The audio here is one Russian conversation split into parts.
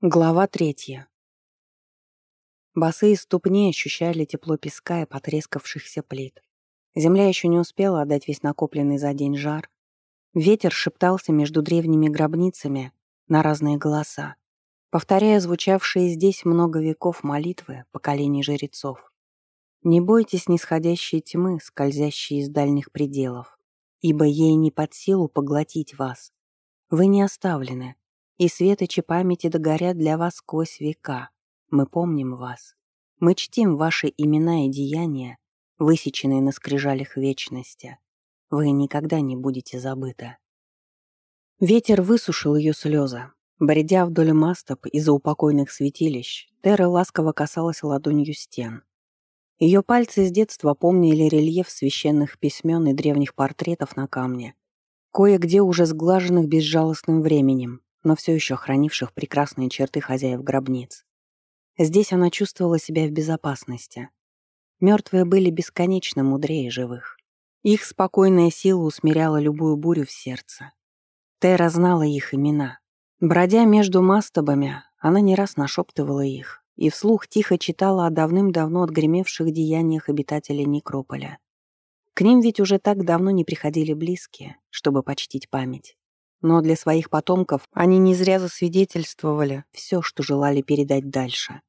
Глава третья. Босые ступни ощущали тепло песка и потрескавшихся плит. Земля еще не успела отдать весь накопленный за день жар. Ветер шептался между древними гробницами на разные голоса, повторяя звучавшие здесь много веков молитвы поколений жрецов. «Не бойтесь нисходящей тьмы, скользящей из дальних пределов, ибо ей не под силу поглотить вас. Вы не оставлены, и светочи памяти догорят для вас сквозь века. Мы помним вас. Мы чтим ваши имена и деяния, высеченные на скрижалях вечности. Вы никогда не будете забыты. Ветер высушил ее слезы. Бредя вдоль мастов из-за упокойных святилищ, Тера ласково касалась ладонью стен. Ее пальцы с детства помнили рельеф священных письмен и древних портретов на камне, кое-где уже сглаженных безжалостным временем, но все еще хранивших прекрасные черты хозяев гробниц. Здесь она чувствовала себя в безопасности. Мертвые были бесконечно мудрее живых. Их спокойная сила усмиряла любую бурю в сердце. Тера знала их имена. Бродя между мастабами, она не раз нашептывала их и вслух тихо читала о давным-давно отгремевших деяниях обитателей Некрополя. К ним ведь уже так давно не приходили близкие, чтобы почтить память. Но для своих потомков они не зря засвидетельствовали все, что желали передать дальше.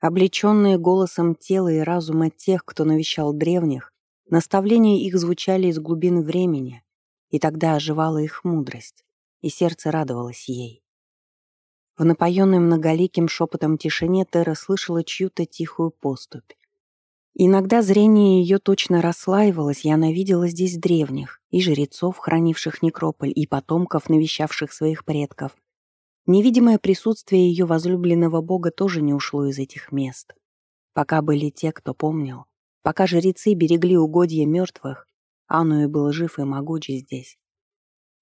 Облеченные голосом тела и разума тех, кто навещал древних, наставления их звучали из глубин времени, и тогда оживала их мудрость, и сердце радовалось ей. В напоенной многоликим шепотом тишине Тера слышала чью-то тихую поступь. Иногда зрение ее точно расслаивалось, и она видела здесь древних, и жрецов, хранивших некрополь, и потомков, навещавших своих предков. Невидимое присутствие ее возлюбленного бога тоже не ушло из этих мест. Пока были те, кто помнил, пока жрецы берегли угодья мертвых, Ануи был жив и могуч здесь.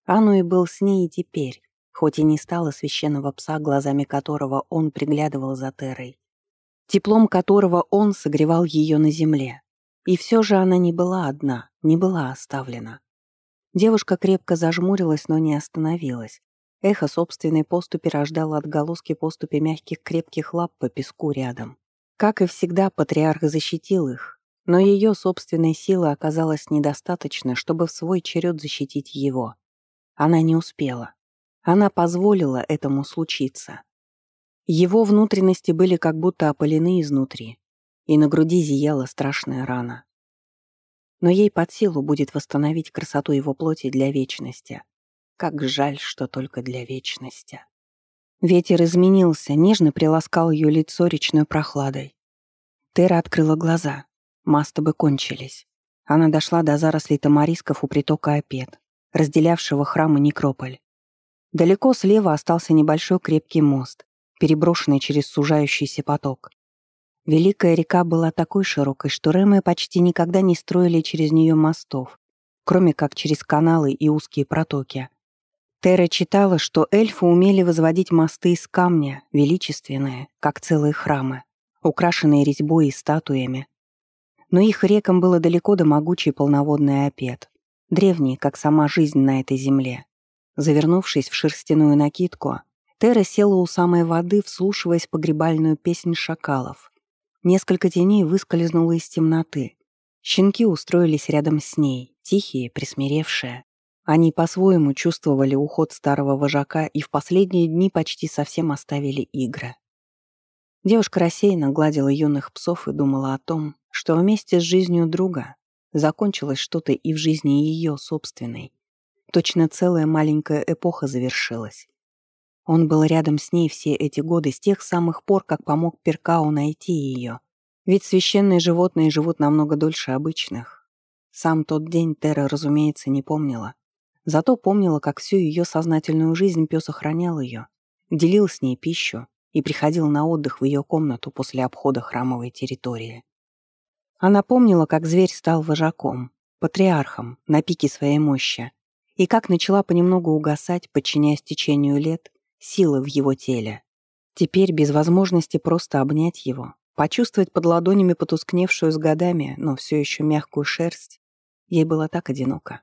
Ануи был с ней и теперь, хоть и не стало священного пса, глазами которого он приглядывал за Терой теплом которого он согревал ее на земле. И все же она не была одна, не была оставлена. Девушка крепко зажмурилась, но не остановилась. Эхо собственной поступи рождало отголоски поступи мягких крепких лап по песку рядом. Как и всегда, патриарх защитил их, но ее собственной силы оказалось недостаточно, чтобы в свой черед защитить его. Она не успела. Она позволила этому случиться. Его внутренности были как будто опалены изнутри, и на груди зияла страшная рана. Но ей под силу будет восстановить красоту его плоти для вечности. Как жаль, что только для вечности. Ветер изменился, нежно приласкал ее лицо речной прохладой. Тера открыла глаза. Мастабы кончились. Она дошла до зарослей тамарисков у притока Опет, разделявшего храм и некрополь. Далеко слева остался небольшой крепкий мост, переброшенный через сужающийся поток. Великая река была такой широкой, что Рэмы почти никогда не строили через нее мостов, кроме как через каналы и узкие протоки. Тера читала, что эльфы умели возводить мосты из камня, величественные, как целые храмы, украшенные резьбой и статуями. Но их рекам было далеко до могучей полноводной опет, древней, как сама жизнь на этой земле. Завернувшись в шерстяную накидку, Тера села у самой воды, вслушиваясь погребальную песнь шакалов. Несколько теней выскользнуло из темноты. Щенки устроились рядом с ней, тихие, присмиревшие. Они по-своему чувствовали уход старого вожака и в последние дни почти совсем оставили игры. Девушка рассеянно гладила юных псов и думала о том, что вместе с жизнью друга закончилось что-то и в жизни ее собственной. Точно целая маленькая эпоха завершилась. Он был рядом с ней все эти годы, с тех самых пор, как помог Перкау найти ее. Ведь священные животные живут намного дольше обычных. Сам тот день Тера, разумеется, не помнила. Зато помнила, как всю ее сознательную жизнь пес охранял ее, делил с ней пищу и приходил на отдых в ее комнату после обхода храмовой территории. Она помнила, как зверь стал вожаком, патриархом на пике своей мощи, и как начала понемногу угасать, подчиняясь течению лет, силы в его теле. Теперь без возможности просто обнять его, почувствовать под ладонями потускневшую с годами, но все еще мягкую шерсть, ей было так одиноко.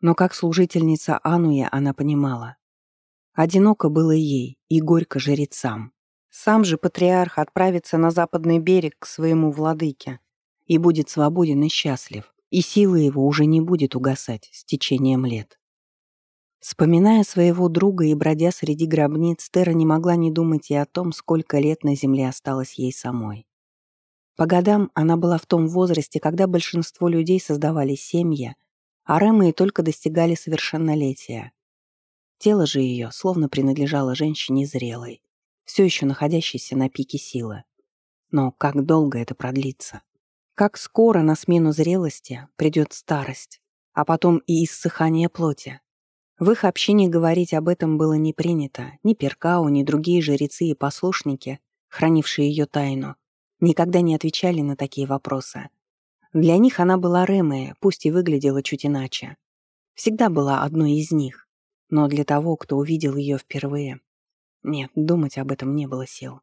Но как служительница Ануя она понимала. Одиноко было ей и горько жрецам, Сам же патриарх отправится на западный берег к своему владыке и будет свободен и счастлив, и сила его уже не будет угасать с течением лет. Вспоминая своего друга и бродя среди гробниц, Тера не могла не думать и о том, сколько лет на земле осталось ей самой. По годам она была в том возрасте, когда большинство людей создавали семьи, а Рэмы только достигали совершеннолетия. Тело же ее словно принадлежало женщине зрелой, все еще находящейся на пике силы. Но как долго это продлится? Как скоро на смену зрелости придет старость, а потом и иссыхание плоти? В их общине говорить об этом было не принято, ни Перкау, ни другие жрецы и послушники, хранившие ее тайну, никогда не отвечали на такие вопросы. Для них она была Ремея, пусть и выглядела чуть иначе. Всегда была одной из них, но для того, кто увидел ее впервые, нет, думать об этом не было сил.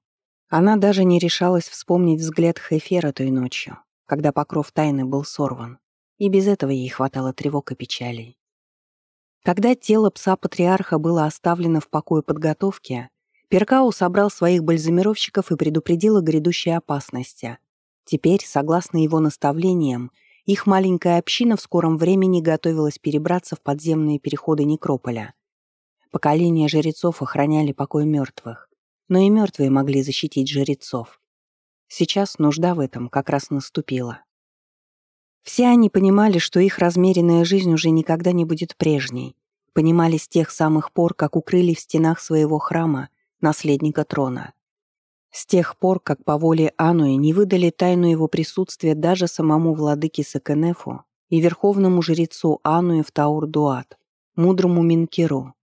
Она даже не решалась вспомнить взгляд Хефера той ночью, когда покров тайны был сорван, и без этого ей хватало тревог и печалей. Когда тело пса-патриарха было оставлено в покое подготовки, Перкау собрал своих бальзамировщиков и предупредил о грядущей опасности. Теперь, согласно его наставлениям, их маленькая община в скором времени готовилась перебраться в подземные переходы некрополя. Поколения жрецов охраняли покой мертвых, но и мертвые могли защитить жрецов. Сейчас нужда в этом как раз наступила. Все они понимали, что их размеренная жизнь уже никогда не будет прежней. Понимали с тех самых пор, как укрыли в стенах своего храма наследника трона. С тех пор, как по воле Ануи не выдали тайну его присутствия даже самому владыке Сакенефу и верховному жрецу Ануи в Таур-Дуат, мудрому Минкеру,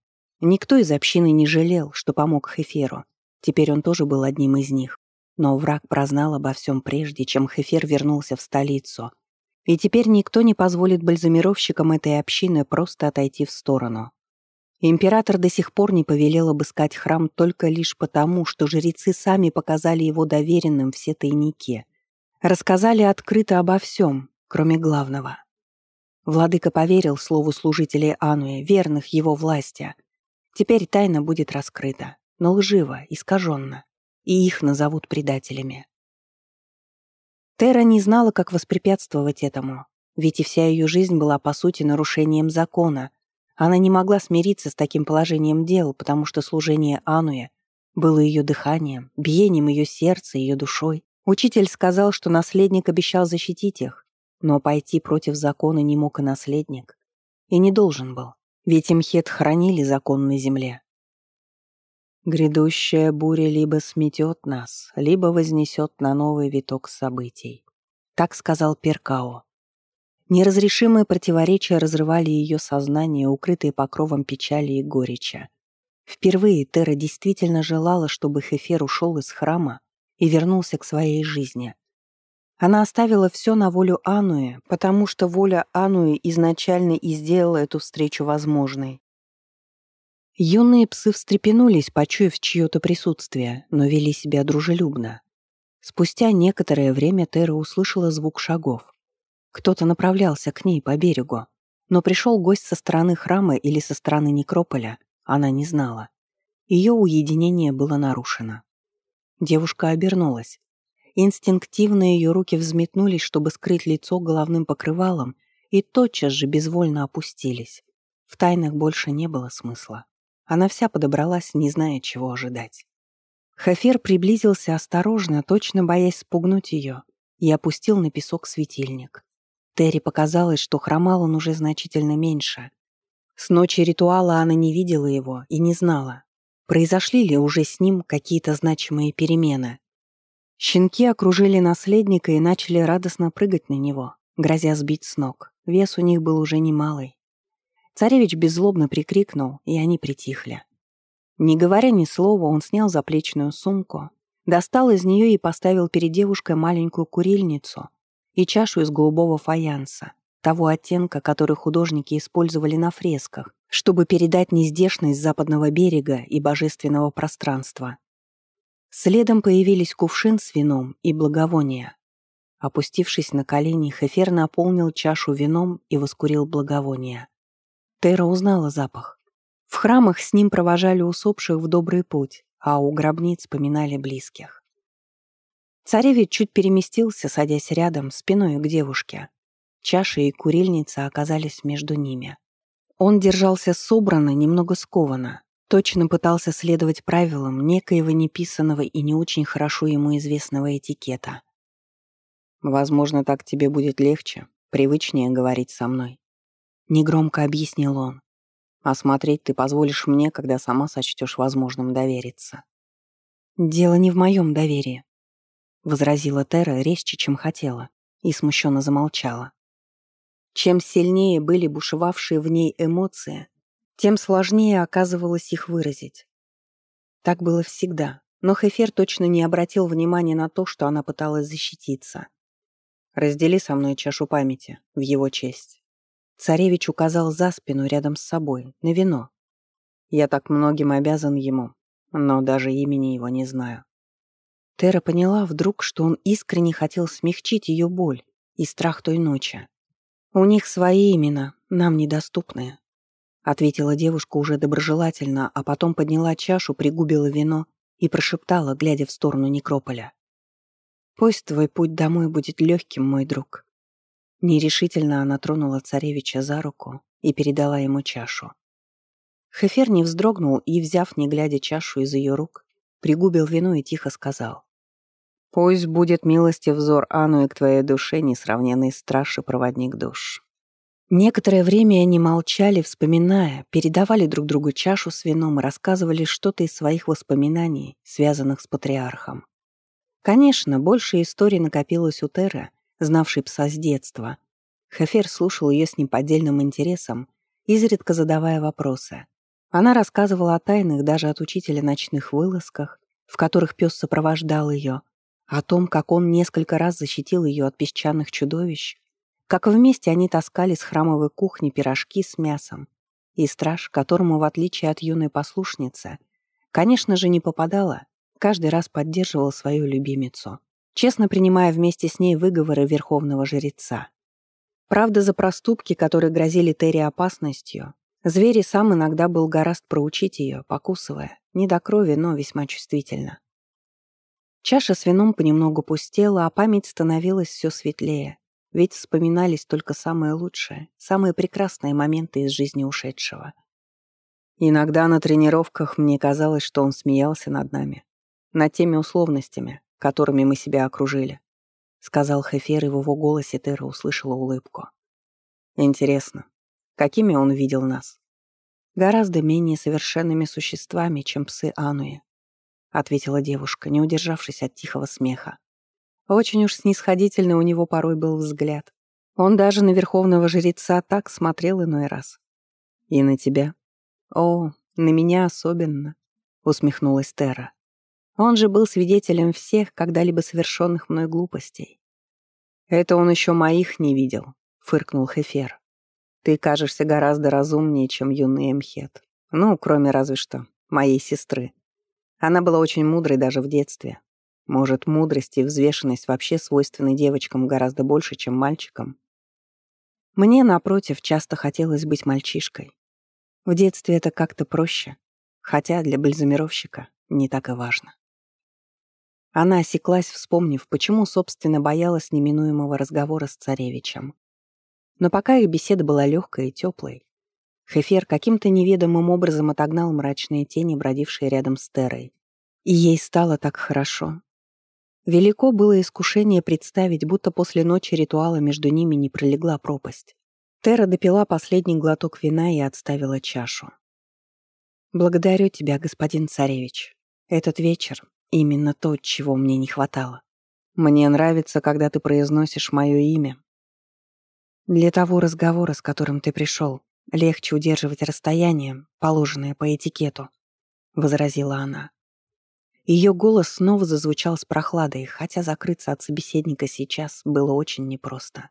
Никто из общины не жалел, что помог Хеферу. Теперь он тоже был одним из них. Но враг прознал обо всем прежде, чем Хефер вернулся в столицу. И теперь никто не позволит бальзамировщикам этой общины просто отойти в сторону. Император до сих пор не повелел обыскать храм только лишь потому, что жрецы сами показали его доверенным все тайники. Рассказали открыто обо всем, кроме главного. Владыка поверил слову служителей Ануя, верных его власти — Теперь тайна будет раскрыта, но лживо, искаженно, и их назовут предателями. Тера не знала, как воспрепятствовать этому, ведь и вся ее жизнь была, по сути, нарушением закона. Она не могла смириться с таким положением дел, потому что служение Ануя было ее дыханием, биением ее сердца, ее душой. Учитель сказал, что наследник обещал защитить их, но пойти против закона не мог и наследник. И не должен был. Ведь имхет хранили закон на земле. Грядущая буря либо сметет нас, либо вознесет на новый виток событий. Так сказал Перкао. Неразрешимые противоречия разрывали ее сознание, укрытые покровом печали и горечи. Впервые Тера действительно желала, чтобы Хефер ушел из храма и вернулся к своей жизни. Она оставила все на волю Ануи, потому что воля Ануи изначально и сделала эту встречу возможной. Юные псы встрепенулись, почуяв чье-то присутствие, но вели себя дружелюбно. Спустя некоторое время Тера услышала звук шагов. Кто-то направлялся к ней по берегу, но пришел гость со стороны храма или со стороны некрополя, она не знала. Ее уединение было нарушено. Девушка обернулась. Инстинктивно ее руки взметнулись, чтобы скрыть лицо головным покрывалом, и тотчас же безвольно опустились. В тайнах больше не было смысла. Она вся подобралась, не зная, чего ожидать. Хафер приблизился осторожно, точно боясь спугнуть ее, и опустил на песок светильник. Терри показалось, что хромал он уже значительно меньше. С ночи ритуала она не видела его и не знала, произошли ли уже с ним какие-то значимые перемены. Щенки окружили наследника и начали радостно прыгать на него, грозя сбить с ног. Вес у них был уже немалый. Царевич беззлобно прикрикнул, и они притихли. Не говоря ни слова, он снял заплечную сумку, достал из нее и поставил перед девушкой маленькую курильницу и чашу из голубого фаянса, того оттенка, который художники использовали на фресках, чтобы передать нездешность западного берега и божественного пространства. Следом появились кувшин с вином и благовония. Опустившись на колени, Хефер наполнил чашу вином и воскурил благовония. Тера узнала запах. В храмах с ним провожали усопших в добрый путь, а у гробниц поминали близких. Царевич чуть переместился, садясь рядом, спиной к девушке. Чаша и курильница оказались между ними. Он держался собранно, немного скованно, точно пытался следовать правилам некоего неписанного и не очень хорошо ему известного этикета. «Возможно, так тебе будет легче, привычнее говорить со мной», — негромко объяснил он. «А смотреть ты позволишь мне, когда сама сочтешь возможным довериться». «Дело не в моем доверии», — возразила Тера резче, чем хотела, и смущенно замолчала. Чем сильнее были бушевавшие в ней эмоции, тем сложнее оказывалось их выразить. Так было всегда, но Хефер точно не обратил внимания на то, что она пыталась защититься. «Раздели со мной чашу памяти, в его честь». Царевич указал за спину рядом с собой, на вино. «Я так многим обязан ему, но даже имени его не знаю». Тера поняла вдруг, что он искренне хотел смягчить ее боль и страх той ночи. «У них свои имена, нам недоступные», — ответила девушка уже доброжелательно, а потом подняла чашу, пригубила вино и прошептала, глядя в сторону некрополя. «Пусть твой путь домой будет легким, мой друг». Нерешительно она тронула царевича за руку и передала ему чашу. Хефер не вздрогнул и, взяв не глядя чашу из ее рук, пригубил вино и тихо сказал. Пусть будет милости взор Ану и к твоей душе несравненный страж и проводник душ. Некоторое время они молчали, вспоминая, передавали друг другу чашу с вином и рассказывали что-то из своих воспоминаний, связанных с патриархом. Конечно, больше историй накопилось у Теры, знавшей пса с детства. Хефер слушал ее с неподдельным интересом, изредка задавая вопросы. Она рассказывала о тайных даже от учителя ночных вылазках, в которых пес сопровождал ее, о том, как он несколько раз защитил ее от песчаных чудовищ, как вместе они таскали с храмовой кухни пирожки с мясом, и страж, которому, в отличие от юной послушницы, конечно же, не попадала, каждый раз поддерживал свою любимицу, честно принимая вместе с ней выговоры верховного жреца. Правда, за проступки, которые грозили Терри опасностью, зверь сам иногда был гораст проучить ее, покусывая, не до крови, но весьма чувствительно. Чаша с вином понемногу пустела, а память становилась все светлее, ведь вспоминались только самые лучшие, самые прекрасные моменты из жизни ушедшего. Иногда на тренировках мне казалось, что он смеялся над нами, над теми условностями, которыми мы себя окружили. Сказал Хефер, и в его голосе Тера услышала улыбку. Интересно, какими он видел нас? Гораздо менее совершенными существами, чем псы Ануи. — ответила девушка, не удержавшись от тихого смеха. Очень уж снисходительный у него порой был взгляд. Он даже на верховного жреца так смотрел иной раз. «И на тебя?» «О, на меня особенно», — усмехнулась Терра. «Он же был свидетелем всех когда-либо совершенных мной глупостей». «Это он еще моих не видел», — фыркнул Хефер. «Ты кажешься гораздо разумнее, чем юный Эмхет. Ну, кроме разве что моей сестры. Она была очень мудрой даже в детстве. Может, мудрость и взвешенность вообще свойственны девочкам гораздо больше, чем мальчикам. Мне, напротив, часто хотелось быть мальчишкой. В детстве это как-то проще, хотя для бальзамировщика не так и важно. Она осеклась, вспомнив, почему, собственно, боялась неминуемого разговора с царевичем. Но пока их беседа была легкой и теплой, Хефер каким-то неведомым образом отогнал мрачные тени, бродившие рядом с Терой. И ей стало так хорошо. Велико было искушение представить, будто после ночи ритуала между ними не пролегла пропасть. Тера допила последний глоток вина и отставила чашу. «Благодарю тебя, господин царевич. Этот вечер — именно то, чего мне не хватало. Мне нравится, когда ты произносишь мое имя. Для того разговора, с которым ты пришел, Легче удерживать расстояние, положенное по этикету, — возразила она. Ее голос снова зазвучал с прохладой, хотя закрыться от собеседника сейчас было очень непросто.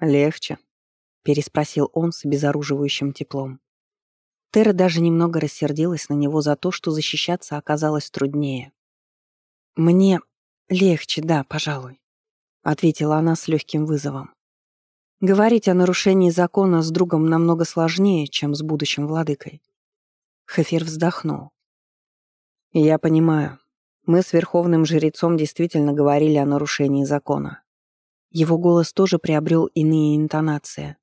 «Легче?» — переспросил он с обезоруживающим теплом. Тера даже немного рассердилась на него за то, что защищаться оказалось труднее. «Мне легче, да, пожалуй», — ответила она с легким вызовом. Говорить о нарушении закона с другом намного сложнее, чем с будущим владыкой. Хефер вздохнул. «Я понимаю. Мы с верховным жрецом действительно говорили о нарушении закона. Его голос тоже приобрел иные интонации.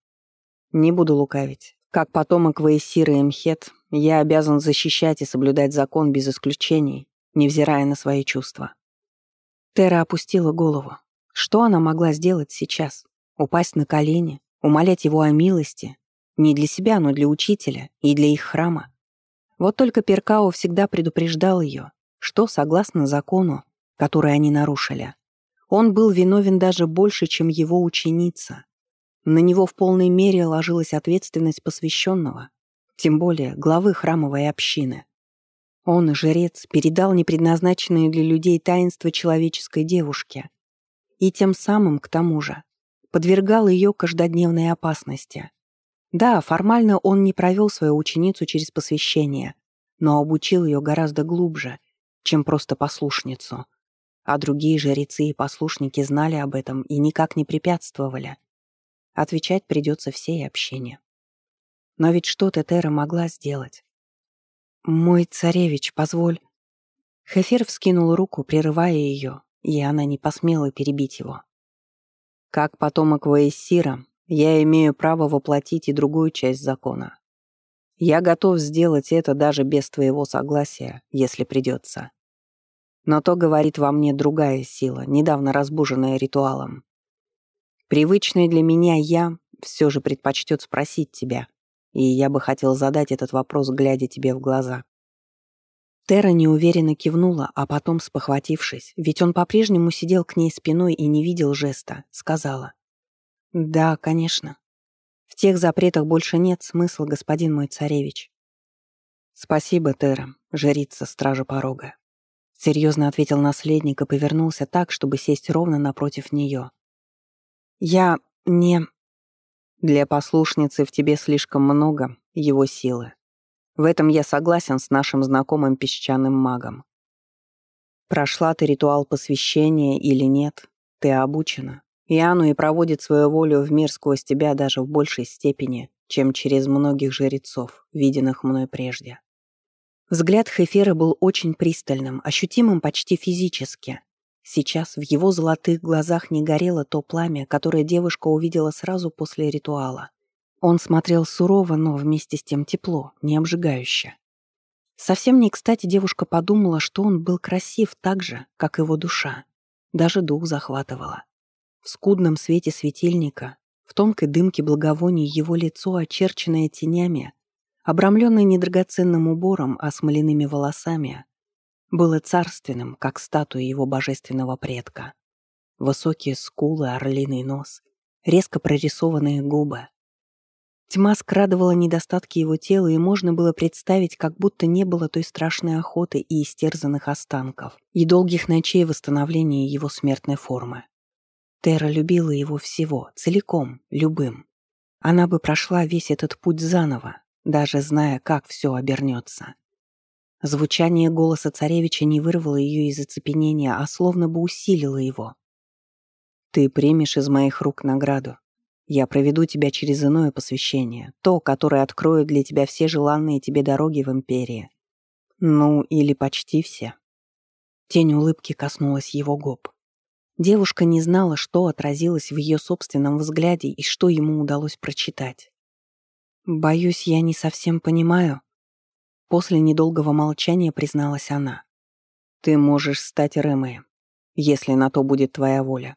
Не буду лукавить. Как потомок Ваесира и Мхет, я обязан защищать и соблюдать закон без исключений, невзирая на свои чувства. Тера опустила голову. Что она могла сделать сейчас? Упасть на колени? Умолять его о милости? Не для себя, но для учителя и для их храма. Вот только Перкао всегда предупреждал ее, что, согласно закону, который они нарушили, он был виновен даже больше, чем его ученица. На него в полной мере ложилась ответственность посвященного, тем более главы храмовой общины. Он, жрец, передал непредназначенные для людей таинства человеческой девушке и тем самым, к тому же, подвергал ее каждодневной опасности. Да, формально он не провел свою ученицу через посвящение, но обучил ее гораздо глубже, чем просто послушницу. А другие жрецы и послушники знали об этом и никак не препятствовали. Отвечать придется всей общине. Но ведь что Тетера могла сделать? «Мой царевич, позволь...» Хефер вскинул руку, прерывая ее, и она не посмела перебить его. «Как потомок Ваесира, я имею право воплотить и другую часть закона. Я готов сделать это даже без твоего согласия, если придется. Но то говорит во мне другая сила, недавно разбуженная ритуалом. Привычный для меня я все же предпочтет спросить тебя, и я бы хотел задать этот вопрос, глядя тебе в глаза. Тера неуверенно кивнула, а потом, спохватившись, ведь он по-прежнему сидел к ней спиной и не видел жеста, сказала. «Да, конечно. В тех запретах больше нет смысла, господин мой царевич». «Спасибо, Тера, жрица стража порога», — серьезно ответил наследник и повернулся так, чтобы сесть ровно напротив нее. «Я не...» Для послушницы в тебе слишком много его силы. В этом я согласен с нашим знакомым песчаным магом. Прошла ты ритуал посвящения или нет, ты обучена. И Ану и проводит свою волю в мир сквозь тебя даже в большей степени, чем через многих жрецов, виденных мной прежде. Взгляд Хефера был очень пристальным, ощутимым почти физически. Сейчас в его золотых глазах не горело то пламя, которое девушка увидела сразу после ритуала. Он смотрел сурово, но вместе с тем тепло, не обжигающе. Совсем не кстати девушка подумала, что он был красив так же, как его душа. Даже дух захватывала. В скудном свете светильника, в тонкой дымке благовоний его лицо, очерченное тенями, обрамленное недрагоценным убором, а смоляными волосами, было царственным, как статуя его божественного предка. Высокие скулы, орлиный нос, резко прорисованные губы. Тьма скрадывала недостатки его тела, и можно было представить, как будто не было той страшной охоты и истерзанных останков, и долгих ночей восстановления его смертной формы. Тера любила его всего, целиком, любым. Она бы прошла весь этот путь заново, даже зная, как все обернется. Звучание голоса царевича не вырвало ее из оцепенения, а словно бы усилило его. «Ты примешь из моих рук награду. Я проведу тебя через иное посвящение, то, которое откроет для тебя все желанные тебе дороги в Империи. Ну, или почти все». Тень улыбки коснулась его губ. Девушка не знала, что отразилось в ее собственном взгляде и что ему удалось прочитать. «Боюсь, я не совсем понимаю», После недолгого молчания призналась она. «Ты можешь стать Рэмэем, если на то будет твоя воля».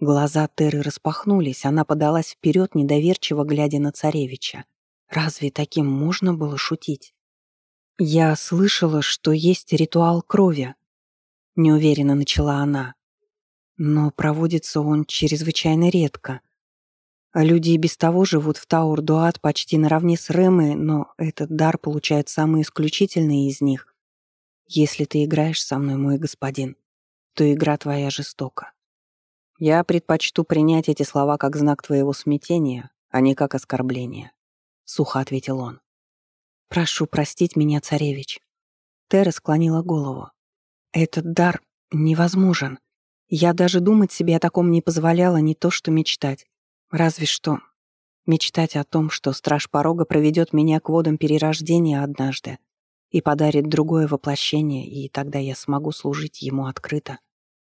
Глаза Теры распахнулись, она подалась вперед, недоверчиво глядя на царевича. Разве таким можно было шутить? «Я слышала, что есть ритуал крови», — неуверенно начала она. «Но проводится он чрезвычайно редко. А люди и без того живут в Таур-Дуат почти наравне с Рэмой, но этот дар получают самые исключительные из них. Если ты играешь со мной, мой господин, то игра твоя жестока. Я предпочту принять эти слова как знак твоего смятения, а не как оскорбление», — сухо ответил он. «Прошу простить меня, царевич». Тера склонила голову. «Этот дар невозможен. Я даже думать себе о таком не позволяла, не то что мечтать. Разве что мечтать о том, что страж порога проведет меня к водам перерождения однажды и подарит другое воплощение, и тогда я смогу служить ему открыто.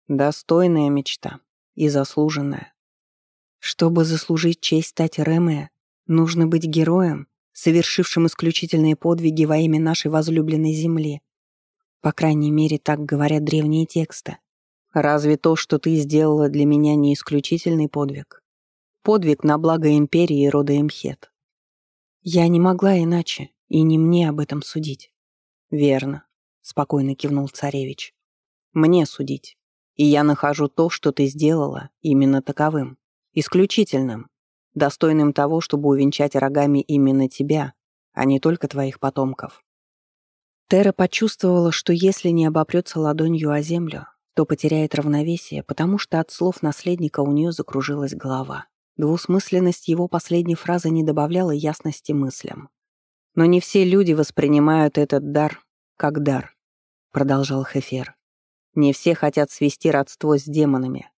Достойная мечта и заслуженная. Чтобы заслужить честь стать Рэме, нужно быть героем, совершившим исключительные подвиги во имя нашей возлюбленной земли. По крайней мере, так говорят древние тексты. Разве то, что ты сделала для меня, не исключительный подвиг? Подвиг на благо империи и рода Эмхет. Я не могла иначе, и не мне об этом судить. Верно, спокойно кивнул царевич. Мне судить. И я нахожу то, что ты сделала, именно таковым. Исключительным. Достойным того, чтобы увенчать рогами именно тебя, а не только твоих потомков. Тера почувствовала, что если не обопрется ладонью о землю, то потеряет равновесие, потому что от слов наследника у нее закружилась голова. Двусмысленность его последней фразы не добавляла ясности мыслям. «Но не все люди воспринимают этот дар как дар», — продолжал Хефер. «Не все хотят свести родство с демонами.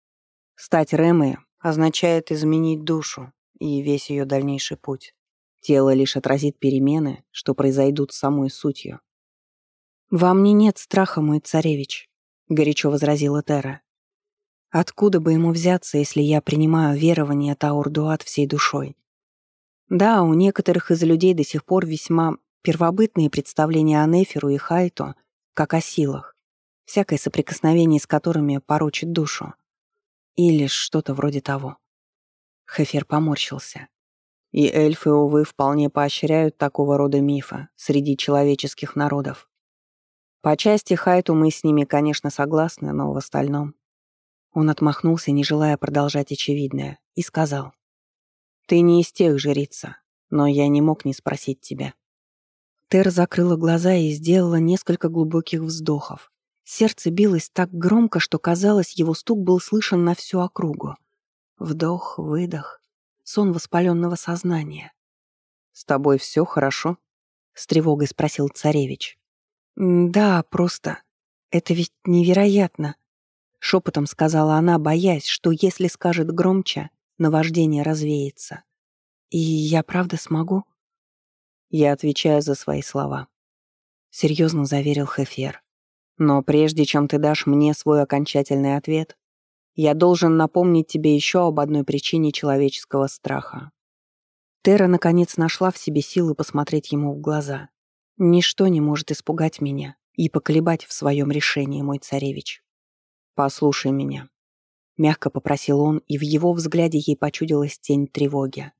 Стать Рэмой означает изменить душу и весь ее дальнейший путь. Тело лишь отразит перемены, что произойдут с самой сутью. «Во мне нет страха, мой царевич», — горячо возразила Тера. «Откуда бы ему взяться, если я принимаю верование Таурдуат всей душой? Да, у некоторых из людей до сих пор весьма первобытные представления о Неферу и Хайту, как о силах, всякое соприкосновение с которыми порочит душу. Или что-то вроде того». Хефер поморщился. И эльфы, увы, вполне поощряют такого рода мифа среди человеческих народов. По части Хайту мы с ними, конечно, согласны, но в остальном... Он отмахнулся, не желая продолжать очевидное, и сказал. «Ты не из тех, жрица, но я не мог не спросить тебя». Тер закрыла глаза и сделала несколько глубоких вздохов. Сердце билось так громко, что, казалось, его стук был слышен на всю округу. Вдох, выдох, сон воспаленного сознания. «С тобой все хорошо?» — с тревогой спросил царевич. «Да, просто. Это ведь невероятно», — шепотом сказала она, боясь, что если скажет громче, наваждение развеется. «И я правда смогу?» Я отвечаю за свои слова. Серьезно заверил Хефер. Но прежде чем ты дашь мне свой окончательный ответ, я должен напомнить тебе еще об одной причине человеческого страха. Тера наконец нашла в себе силы посмотреть ему в глаза. Ничто не может испугать меня и поколебать в своем решении, мой царевич. Послушай меня. Мягко попросил он, и в его взгляде ей почудилась тень тревоги.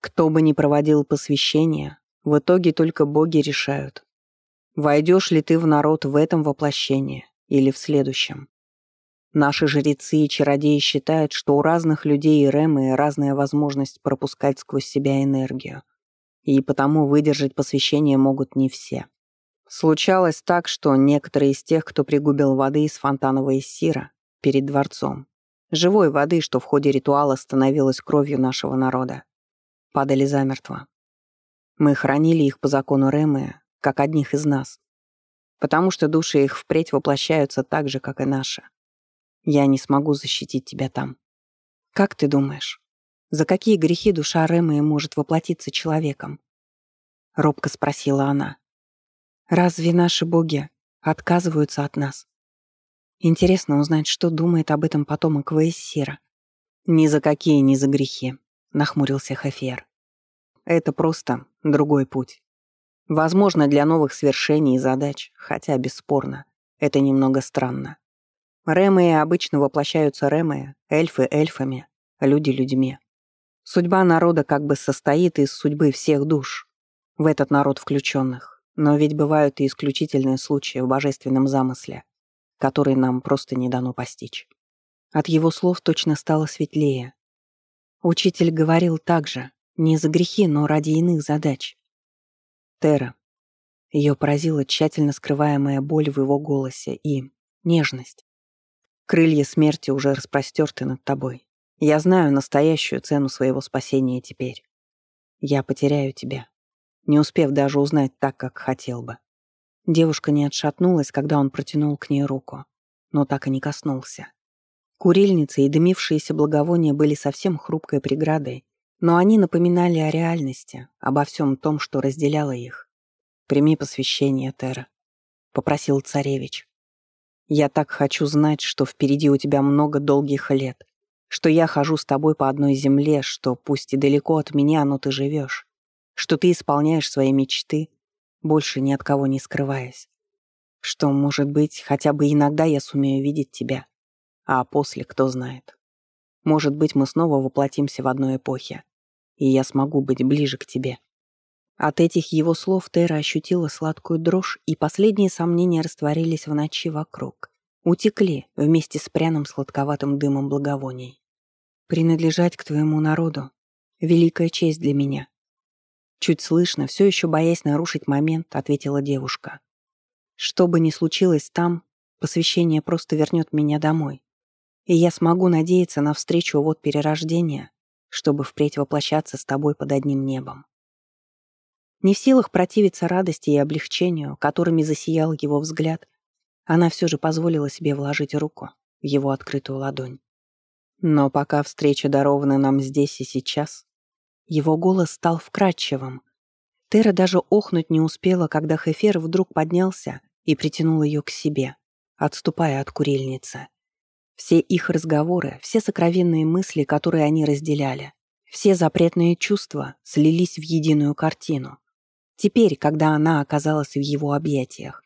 Кто бы ни проводил посвящение, в итоге только боги решают, войдешь ли ты в народ в этом воплощении или в следующем. Наши жрецы и чародеи считают, что у разных людей и ремы разная возможность пропускать сквозь себя энергию и потому выдержать посвящение могут не все. Случалось так, что некоторые из тех, кто пригубил воды из фонтанового сира перед дворцом, живой воды, что в ходе ритуала становилась кровью нашего народа, падали замертво. Мы хранили их по закону Рэмы, как одних из нас, потому что души их впредь воплощаются так же, как и наши. Я не смогу защитить тебя там. Как ты думаешь, за какие грехи душа Рэмы может воплотиться человеком? Робко спросила она. Разве наши боги отказываются от нас? Интересно узнать, что думает об этом потомок Ваессира. «Ни за какие, ни за грехи», — нахмурился Хафер. «Это просто другой путь. Возможно, для новых свершений и задач, хотя, бесспорно, это немного странно. Рэмэи обычно воплощаются рэмэи, эльфы — эльфами, люди — людьми. Судьба народа как бы состоит из судьбы всех душ, в этот народ включенных. Но ведь бывают и исключительные случаи в божественном замысле, которые нам просто не дано постичь. От его слов точно стало светлее. Учитель говорил также, не за грехи, но ради иных задач. Тера. Ее поразила тщательно скрываемая боль в его голосе и нежность. Крылья смерти уже распростерты над тобой. Я знаю настоящую цену своего спасения теперь. Я потеряю тебя, не успев даже узнать так, как хотел бы. Девушка не отшатнулась, когда он протянул к ней руку, но так и не коснулся. Курильницы и дымившиеся благовония были совсем хрупкой преградой, но они напоминали о реальности, обо всем том, что разделяло их. прими посвящение, Тера», — попросил царевич. «Я так хочу знать, что впереди у тебя много долгих лет, что я хожу с тобой по одной земле, что пусть и далеко от меня, но ты живешь, что ты исполняешь свои мечты, больше ни от кого не скрываясь, что, может быть, хотя бы иногда я сумею видеть тебя, а после, кто знает. Может быть, мы снова воплотимся в одной эпохе, и я смогу быть ближе к тебе». От этих его слов Тера ощутила сладкую дрожь, и последние сомнения растворились в ночи вокруг. Утекли вместе с пряным сладковатым дымом благовоний. «Принадлежать к твоему народу — великая честь для меня». Чуть слышно, все еще боясь нарушить момент, ответила девушка. «Что бы ни случилось там, посвящение просто вернет меня домой, и я смогу надеяться на встречу вот перерождения, чтобы впредь воплощаться с тобой под одним небом». Не в силах противиться радости и облегчению, которыми засиял его взгляд, она все же позволила себе вложить руку в его открытую ладонь. Но пока встреча дарована нам здесь и сейчас, его голос стал вкрадчивым. Тера даже охнуть не успела, когда Хефер вдруг поднялся и притянул ее к себе, отступая от курильницы. Все их разговоры, все сокровенные мысли, которые они разделяли, все запретные чувства слились в единую картину. Теперь, когда она оказалась в его объятиях,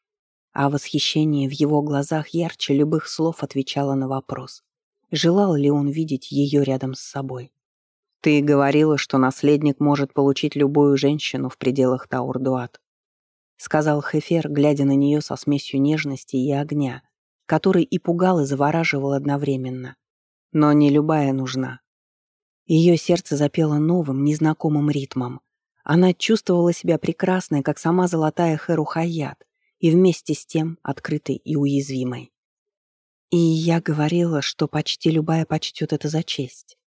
а восхищение в его глазах ярче любых слов отвечало на вопрос, желал ли он видеть ее рядом с собой. «Ты говорила, что наследник может получить любую женщину в пределах Таурдуат», сказал Хефер, глядя на нее со смесью нежности и огня, который и пугал, и завораживал одновременно. Но не любая нужна. Ее сердце запело новым, незнакомым ритмом, она чувствовала себя прекрасной, как сама золотая Хэру Хаят, и вместе с тем открытой и уязвимой. И я говорила, что почти любая почтет это за честь.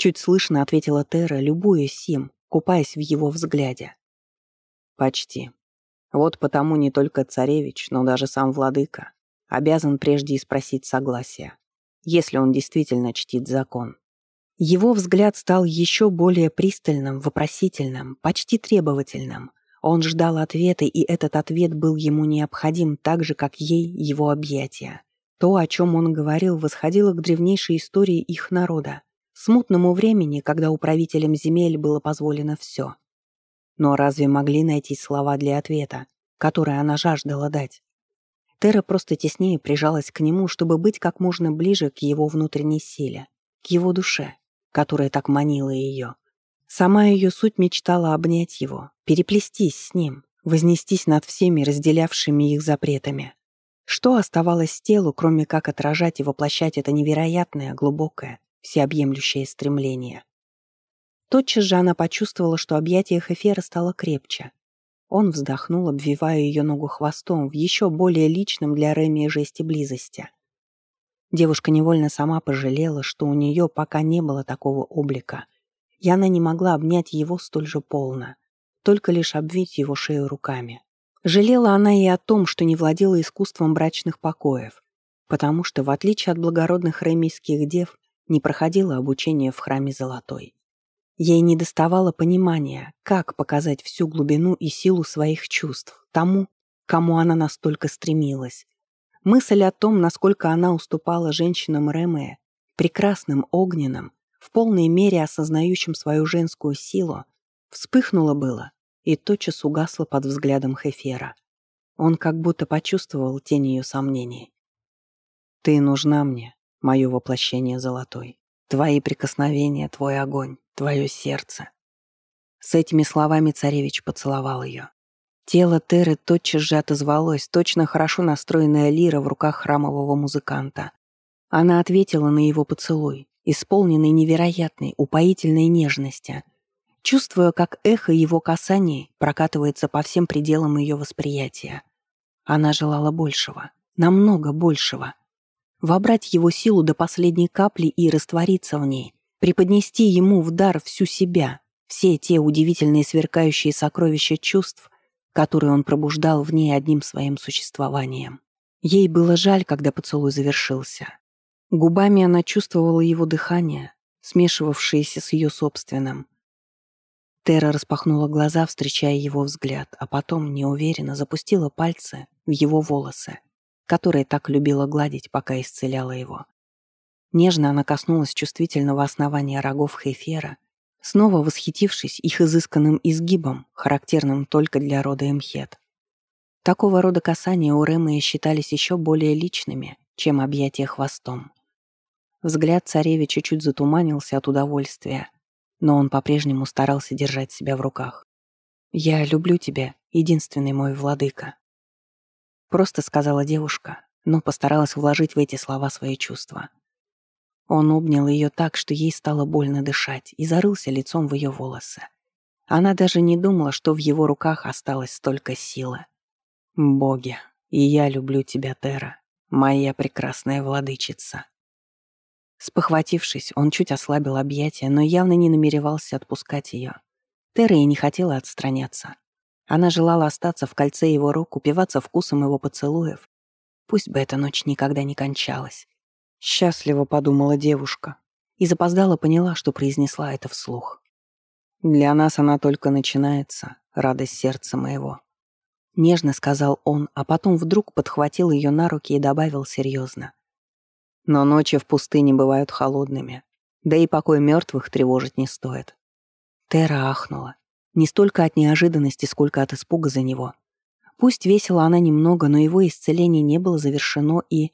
Чуть слышно ответила Тера, любуясь им, купаясь в его взгляде. Почти. Вот потому не только царевич, но даже сам владыка обязан прежде спросить согласия, если он действительно чтит закон. Его взгляд стал еще более пристальным, вопросительным, почти требовательным. Он ждал ответа, и этот ответ был ему необходим так же, как ей его объятия. То, о чем он говорил, восходило к древнейшей истории их народа, смутному времени, когда управителям земель было позволено все. Но разве могли найти слова для ответа, который она жаждала дать? Тера просто теснее прижалась к нему, чтобы быть как можно ближе к его внутренней силе, к его душе которая так манила ее. Сама ее суть мечтала обнять его, переплестись с ним, вознестись над всеми разделявшими их запретами. Что оставалось телу, кроме как отражать и воплощать это невероятное, глубокое, всеобъемлющее стремление? Тотчас же она почувствовала, что объятие Хефера стало крепче. Он вздохнул, обвивая ее ногу хвостом в еще более личном для Реми жесте близости. Девушка невольно сама пожалела, что у нее пока не было такого облика, и она не могла обнять его столь же полно, только лишь обвить его шею руками. Жалела она и о том, что не владела искусством брачных покоев, потому что, в отличие от благородных ремийских дев, не проходила обучение в храме Золотой. Ей не доставало понимания, как показать всю глубину и силу своих чувств тому, кому она настолько стремилась, Мысль о том, насколько она уступала женщинам Ремея, прекрасным, огненным, в полной мере осознающим свою женскую силу, вспыхнула было и тотчас угасла под взглядом Хефера. Он как будто почувствовал тень ее сомнений. «Ты нужна мне, мое воплощение золотой. Твои прикосновения, твой огонь, твое сердце». С этими словами царевич поцеловал ее. Тело Теры тотчас же отозвалось, точно хорошо настроенная лира в руках храмового музыканта. Она ответила на его поцелуй, исполненный невероятной, упоительной нежности, чувствуя, как эхо его касаний прокатывается по всем пределам ее восприятия. Она желала большего, намного большего. Вобрать его силу до последней капли и раствориться в ней, преподнести ему в дар всю себя, все те удивительные сверкающие сокровища чувств, который он пробуждал в ней одним своим существованием. Ей было жаль, когда поцелуй завершился. Губами она чувствовала его дыхание, смешивавшееся с ее собственным. Тера распахнула глаза, встречая его взгляд, а потом неуверенно запустила пальцы в его волосы, которые так любила гладить, пока исцеляла его. Нежно она коснулась чувствительного основания рогов Хейфера, снова восхитившись их изысканным изгибом, характерным только для рода Эмхет. Такого рода касания у Рэмы считались еще более личными, чем объятие хвостом. Взгляд царевича чуть затуманился от удовольствия, но он по-прежнему старался держать себя в руках. «Я люблю тебя, единственный мой владыка», — просто сказала девушка, но постаралась вложить в эти слова свои чувства. Он обнял ее так, что ей стало больно дышать, и зарылся лицом в ее волосы. Она даже не думала, что в его руках осталось столько силы. «Боги, и я люблю тебя, Тера, моя прекрасная владычица». Спохватившись, он чуть ослабил объятия, но явно не намеревался отпускать ее. Тера и не хотела отстраняться. Она желала остаться в кольце его рук, упиваться вкусом его поцелуев. Пусть бы эта ночь никогда не кончалась. Счастливо подумала девушка и запоздала поняла, что произнесла это вслух. «Для нас она только начинается, радость сердца моего». Нежно сказал он, а потом вдруг подхватил ее на руки и добавил серьезно. Но ночи в пустыне бывают холодными. Да и покой мертвых тревожить не стоит. Тера ахнула. Не столько от неожиданности, сколько от испуга за него. Пусть весила она немного, но его исцеление не было завершено, и...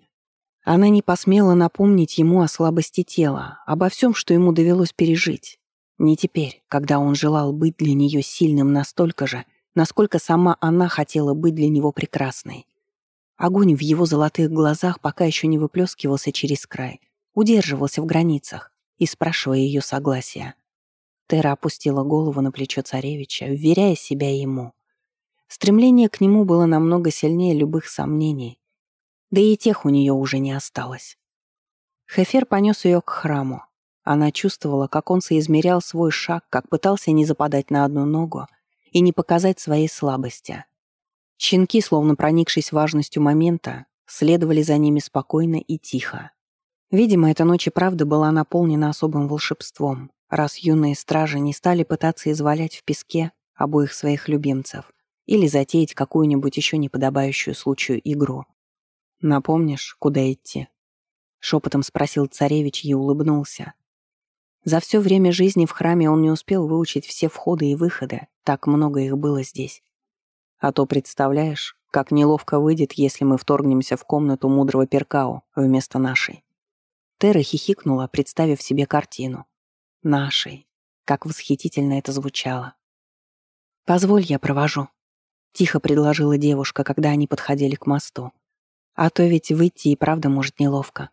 Она не посмела напомнить ему о слабости тела, обо всем, что ему довелось пережить. Не теперь, когда он желал быть для нее сильным настолько же, насколько сама она хотела быть для него прекрасной. Огонь в его золотых глазах пока еще не выплескивался через край, удерживался в границах и спрашивая ее согласия. Тера опустила голову на плечо царевича, вверяя себя ему. Стремление к нему было намного сильнее любых сомнений, да и тех у нее уже не осталось. Хефер понес ее к храму. Она чувствовала, как он соизмерял свой шаг, как пытался не западать на одну ногу и не показать своей слабости. Щенки, словно проникшись важностью момента, следовали за ними спокойно и тихо. Видимо, эта ночь и правда была наполнена особым волшебством, раз юные стражи не стали пытаться извалять в песке обоих своих любимцев или затеять какую-нибудь еще неподобающую случаю игру. «Напомнишь, куда идти?» — шепотом спросил царевич и улыбнулся. За все время жизни в храме он не успел выучить все входы и выходы, так много их было здесь. А то представляешь, как неловко выйдет, если мы вторгнемся в комнату мудрого Перкао вместо нашей. Тера хихикнула, представив себе картину. Нашей. Как восхитительно это звучало. «Позволь, я провожу», — тихо предложила девушка, когда они подходили к мосту. «А то ведь выйти и правда может неловко».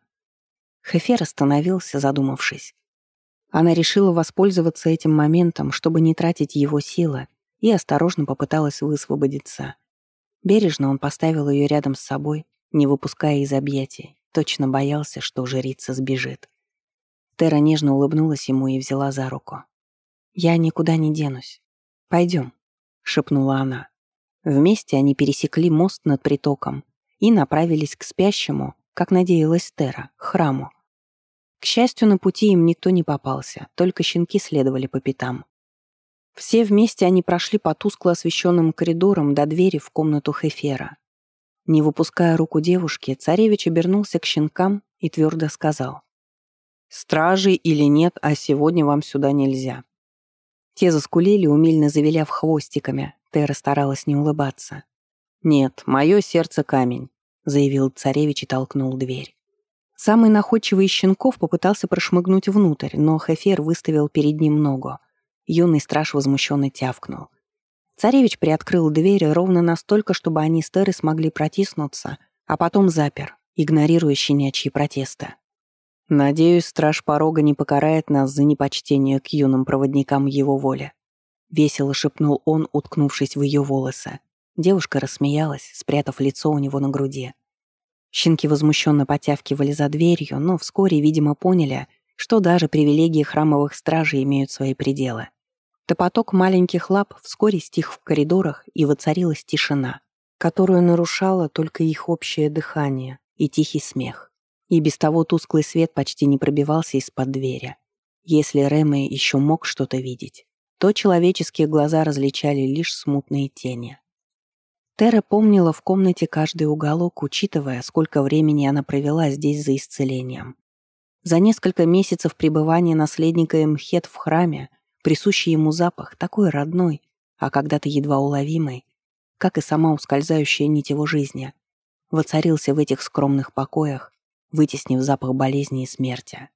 Хефер остановился, задумавшись. Она решила воспользоваться этим моментом, чтобы не тратить его силы, и осторожно попыталась высвободиться. Бережно он поставил ее рядом с собой, не выпуская из объятий, точно боялся, что жрица сбежит. Тера нежно улыбнулась ему и взяла за руку. «Я никуда не денусь. Пойдем», — шепнула она. Вместе они пересекли мост над притоком и направились к спящему, как надеялась Тера, храму. К счастью, на пути им никто не попался, только щенки следовали по пятам. Все вместе они прошли по тускло освещенным коридорам до двери в комнату Хефера. Не выпуская руку девушки, царевич обернулся к щенкам и твердо сказал. «Стражи или нет, а сегодня вам сюда нельзя». Те заскулили, умильно завиляв хвостиками. Тера старалась не улыбаться. «Нет, мое сердце камень», — заявил царевич и толкнул дверь. Самый находчивый из щенков попытался прошмыгнуть внутрь, но Хефер выставил перед ним ногу. Юный страж возмущенно тявкнул. Царевич приоткрыл дверь ровно настолько, чтобы они с Терой смогли протиснуться, а потом запер, игнорируя щенячьи протесты. «Надеюсь, страж порога не покарает нас за непочтение к юным проводникам его воли», — весело шепнул он, уткнувшись в ее волосы. Девушка рассмеялась, спрятав лицо у него на груди. Щенки возмущенно потявкивали за дверью, но вскоре, видимо, поняли, что даже привилегии храмовых стражей имеют свои пределы. Топоток маленьких лап вскоре стих в коридорах, и воцарилась тишина, которую нарушало только их общее дыхание и тихий смех. И без того тусклый свет почти не пробивался из-под двери, если Рэме еще мог что-то видеть. то человеческие глаза различали лишь смутные тени. Тера помнила в комнате каждый уголок, учитывая, сколько времени она провела здесь за исцелением. За несколько месяцев пребывания наследника Эмхет в храме, присущий ему запах, такой родной, а когда-то едва уловимый, как и сама ускользающая нить его жизни, воцарился в этих скромных покоях, вытеснив запах болезни и смерти.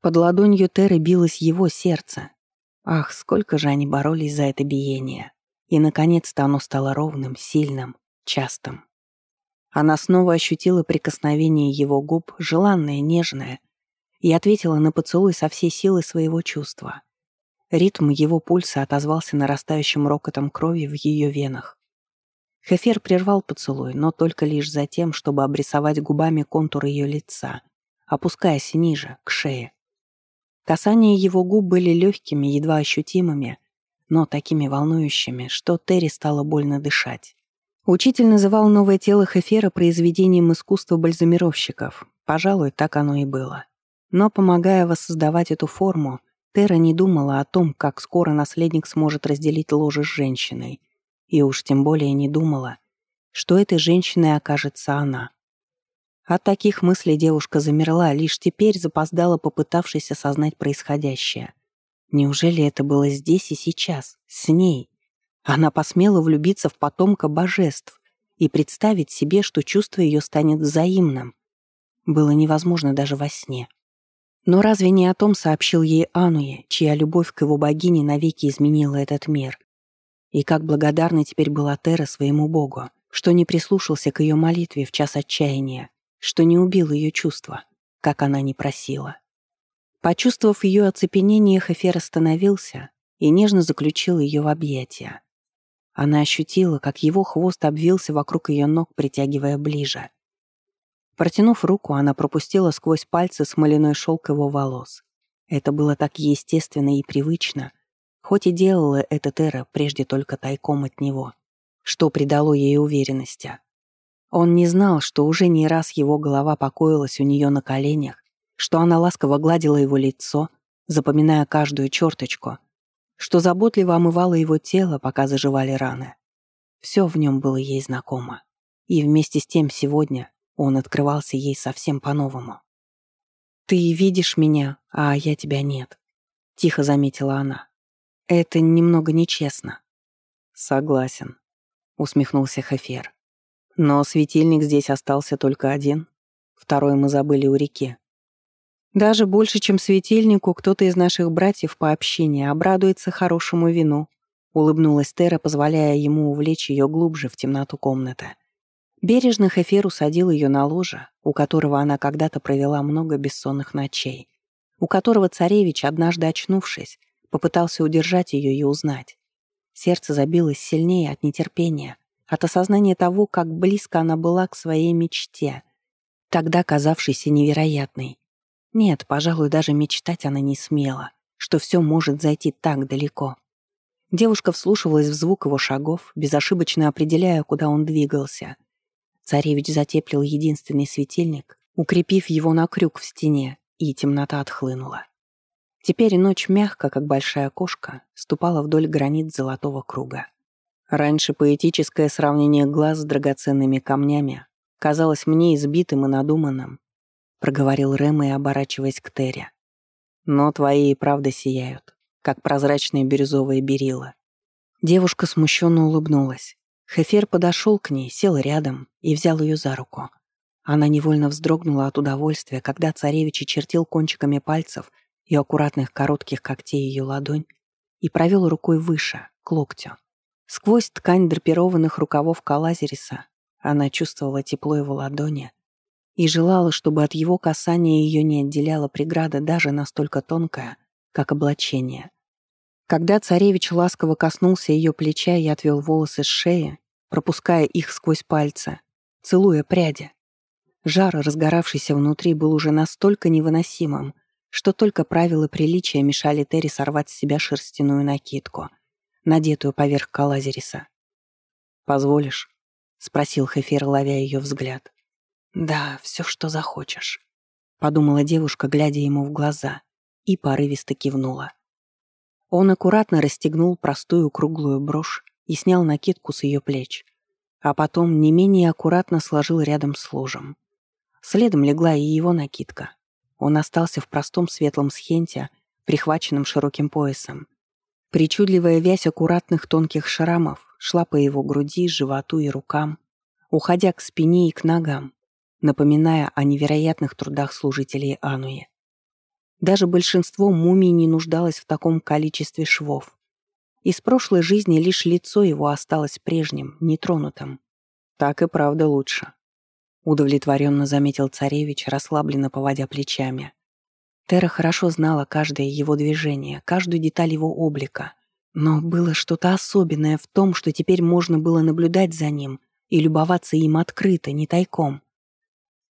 Под ладонью Теры билось его сердце. Ах, сколько же они боролись за это биение. И, наконец-то, оно стало ровным, сильным, частым. Она снова ощутила прикосновение его губ, желанное, нежное, и ответила на поцелуй со всей силы своего чувства. Ритм его пульса отозвался нарастающим рокотом крови в ее венах. Хефер прервал поцелуй, но только лишь за тем, чтобы обрисовать губами контур ее лица, опускаясь ниже, к шее. Касания его губ были легкими, едва ощутимыми, но такими волнующими, что Терри стало больно дышать. Учитель называл новое тело Хефера произведением искусства бальзамировщиков. Пожалуй, так оно и было. Но, помогая воссоздавать эту форму, Тера не думала о том, как скоро наследник сможет разделить ложе с женщиной. И уж тем более не думала, что этой женщиной окажется она. От таких мыслей девушка замерла, лишь теперь запоздала, попытавшись осознать происходящее. Неужели это было здесь и сейчас, с ней? Она посмела влюбиться в потомка божеств и представить себе, что чувство ее станет взаимным. Было невозможно даже во сне. Но разве не о том сообщил ей Ануе, чья любовь к его богине навеки изменила этот мир? И как благодарна теперь была Тера своему богу, что не прислушался к ее молитве в час отчаяния, что не убил ее чувства, как она не просила. Почувствовав ее оцепенение, Хефер остановился и нежно заключил ее в объятия. Она ощутила, как его хвост обвился вокруг ее ног, притягивая ближе. Протянув руку, она пропустила сквозь пальцы смоляной шелк его волос. Это было так естественно и привычно, хоть и делала это Тера прежде только тайком от него, что придало ей уверенности. Он не знал, что уже не раз его голова покоилась у нее на коленях, что она ласково гладила его лицо, запоминая каждую черточку, что заботливо омывала его тело, пока заживали раны. Все в нем было ей знакомо. И вместе с тем сегодня он открывался ей совсем по-новому. «Ты видишь меня, а я тебя нет», — тихо заметила она. «Это немного нечестно». «Согласен», — усмехнулся Хефер. «Но светильник здесь остался только один. Второй мы забыли у реки. Даже больше, чем светильнику, кто-то из наших братьев по общине обрадуется хорошему вину», — улыбнулась Тера, позволяя ему увлечь ее глубже в темноту комнаты. Бережно Хефер усадил ее на ложе, у которого она когда-то провела много бессонных ночей, у которого царевич, однажды очнувшись, попытался удержать ее и узнать. Сердце забилось сильнее от нетерпения, от осознания того, как близко она была к своей мечте, тогда казавшейся невероятной. Нет, пожалуй, даже мечтать она не смела, что все может зайти так далеко. Девушка вслушивалась в звук его шагов, безошибочно определяя, куда он двигался — Царевич затеплил единственный светильник, укрепив его на крюк в стене, и темнота отхлынула. Теперь ночь мягко, как большая кошка, ступала вдоль границ золотого круга. Раньше поэтическое сравнение глаз с драгоценными камнями казалось мне избитым и надуманным, проговорил Рэм и оборачиваясь к Терри. Но твои и правда сияют, как прозрачные бирюзовые берила. Девушка смущенно улыбнулась. Хефер подошел к ней, сел рядом и взял ее за руку. Она невольно вздрогнула от удовольствия, когда царевич чертил кончиками пальцев и аккуратных коротких когтей ее ладонь и провел рукой выше, к локтю. Сквозь ткань драпированных рукавов Калазериса она чувствовала тепло его ладони и желала, чтобы от его касания ее не отделяла преграда даже настолько тонкая, как облачение. Когда царевич ласково коснулся ее плеча и отвел волосы с шеи, пропуская их сквозь пальцы, целуя пряди. Жар, разгоравшийся внутри, был уже настолько невыносимым, что только правила приличия мешали Терри сорвать с себя шерстяную накидку, надетую поверх Калазериса. «Позволишь?» — спросил Хефер, ловя ее взгляд. «Да, все, что захочешь», — подумала девушка, глядя ему в глаза, и порывисто кивнула. Он аккуратно расстегнул простую круглую брошь и снял накидку с ее плеч, а потом не менее аккуратно сложил рядом с ложем. Следом легла и его накидка. Он остался в простом светлом схенте, прихваченном широким поясом. Причудливая вязь аккуратных тонких шрамов шла по его груди, животу и рукам, уходя к спине и к ногам, напоминая о невероятных трудах служителей Ануи. Даже большинство мумий не нуждалось в таком количестве швов. Из прошлой жизни лишь лицо его осталось прежним, нетронутым. Так и правда лучше. Удовлетворенно заметил царевич, расслабленно поводя плечами. Тера хорошо знала каждое его движение, каждую деталь его облика. Но было что-то особенное в том, что теперь можно было наблюдать за ним и любоваться им открыто, не тайком.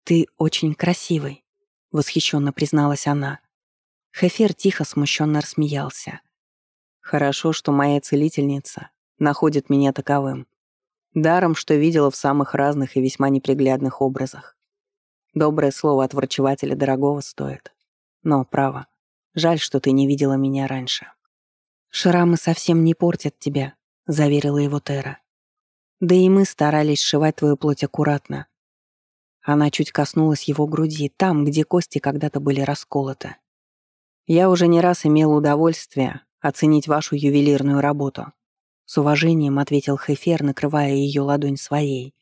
«Ты очень красивый», — восхищенно призналась она. Хефер тихо смущенно рассмеялся. «Хорошо, что моя целительница находит меня таковым. Даром, что видела в самых разных и весьма неприглядных образах. Доброе слово от врачевателя дорогого стоит. Но, право, жаль, что ты не видела меня раньше». «Шрамы совсем не портят тебя», — заверила его Тера. «Да и мы старались сшивать твою плоть аккуратно». Она чуть коснулась его груди, там, где кости когда-то были расколоты. Я уже не раз имел удовольствие оценить вашу ювелирную работу. С уважением ответил Хефер, накрывая ее ладонь своей.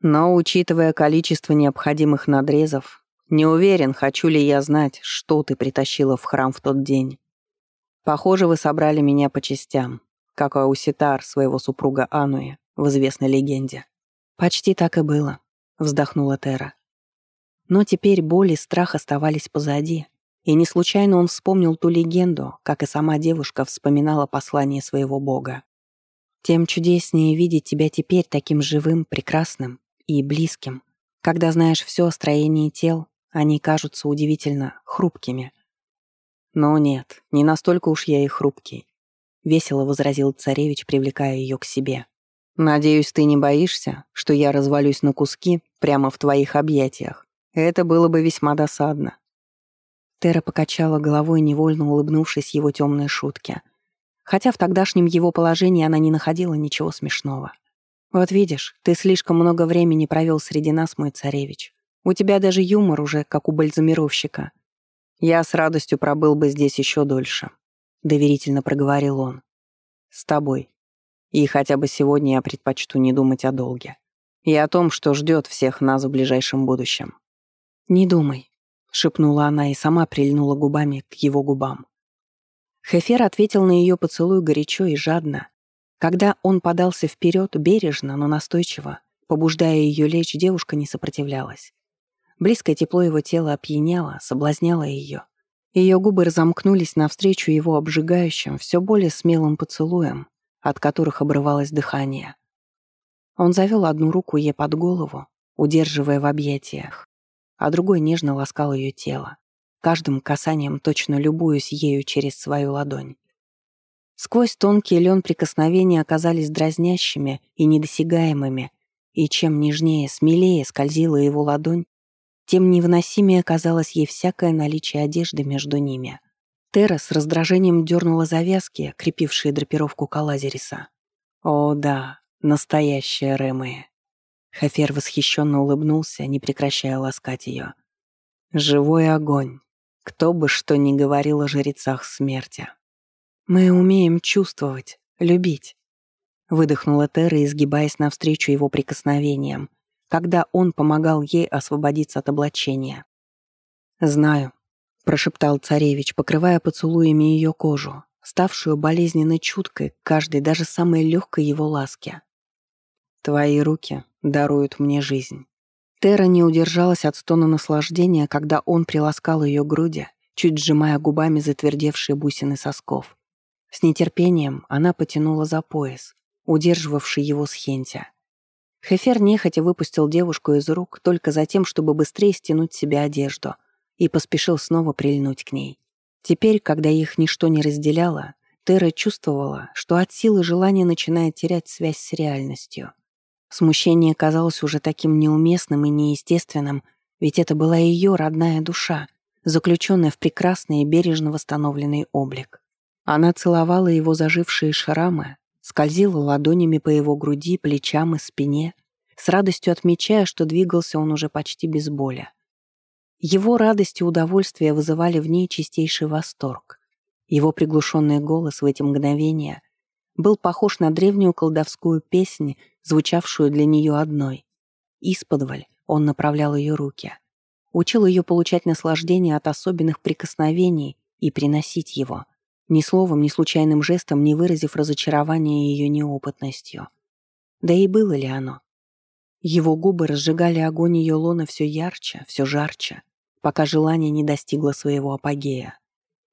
Но, учитывая количество необходимых надрезов, не уверен, хочу ли я знать, что ты притащила в храм в тот день. Похоже, вы собрали меня по частям, как Ауситар своего супруга Ануи в известной легенде. Почти так и было, вздохнула Тера. Но теперь боль и страх оставались позади, и не случайно он вспомнил ту легенду, как и сама девушка вспоминала послание своего бога. Тем чудеснее видеть тебя теперь таким живым, прекрасным и близким. Когда знаешь все о строении тел, они кажутся удивительно хрупкими. Но нет, не настолько уж я и хрупкий. Весело возразил царевич, привлекая ее к себе. «Надеюсь, ты не боишься, что я развалюсь на куски прямо в твоих объятиях. Это было бы весьма досадно. Тера покачала головой, невольно улыбнувшись его темной шутке. Хотя в тогдашнем его положении она не находила ничего смешного. «Вот видишь, ты слишком много времени провел среди нас, мой царевич. У тебя даже юмор уже, как у бальзамировщика. Я с радостью пробыл бы здесь еще дольше», — доверительно проговорил он. «С тобой. И хотя бы сегодня я предпочту не думать о долге. И о том, что ждет всех нас в ближайшем будущем». «Не думай», — шепнула она и сама прильнула губами к его губам. Хефер ответил на ее поцелуй горячо и жадно. Когда он подался вперед, бережно, но настойчиво, побуждая ее лечь, девушка не сопротивлялась. Близкое тепло его тела опьяняло, соблазняло ее. Ее губы разомкнулись навстречу его обжигающим, все более смелым поцелуем, от которых обрывалось дыхание. Он завел одну руку ей под голову, удерживая в объятиях а другой нежно ласкал ее тело, каждым касанием точно любуясь ею через свою ладонь. Сквозь тонкий лен прикосновения оказались дразнящими и недосягаемыми, и чем нежнее, смелее скользила его ладонь, тем невыносимее казалось ей всякое наличие одежды между ними. Тера с раздражением дернула завязки, крепившие драпировку Калазериса. «О да, настоящая Рэмэ!» Хафер восхищенно улыбнулся, не прекращая ласкать ее. «Живой огонь. Кто бы что ни говорил о жрецах смерти. Мы умеем чувствовать, любить». Выдохнула Тера, изгибаясь навстречу его прикосновениям, когда он помогал ей освободиться от облачения. «Знаю», — прошептал царевич, покрывая поцелуями ее кожу, ставшую болезненно чуткой каждой, даже самой легкой его ласке. «Твои руки даруют мне жизнь». Тера не удержалась от стона наслаждения, когда он приласкал ее груди, чуть сжимая губами затвердевшие бусины сосков. С нетерпением она потянула за пояс, удерживавший его с хентя. Хефер нехотя выпустил девушку из рук только за тем, чтобы быстрее стянуть себе одежду, и поспешил снова прильнуть к ней. Теперь, когда их ничто не разделяло, Тера чувствовала, что от силы желания начинает терять связь с реальностью. Смущение казалось уже таким неуместным и неестественным, ведь это была ее родная душа, заключенная в прекрасный и бережно восстановленный облик. Она целовала его зажившие шрамы, скользила ладонями по его груди, плечам и спине, с радостью отмечая, что двигался он уже почти без боли. Его радость и удовольствие вызывали в ней чистейший восторг. Его приглушенный голос в эти мгновения был похож на древнюю колдовскую песнь, звучавшую для нее одной. Исподволь он направлял ее руки. Учил ее получать наслаждение от особенных прикосновений и приносить его, ни словом, ни случайным жестом не выразив разочарования ее неопытностью. Да и было ли оно? Его губы разжигали огонь ее лона все ярче, все жарче, пока желание не достигло своего апогея.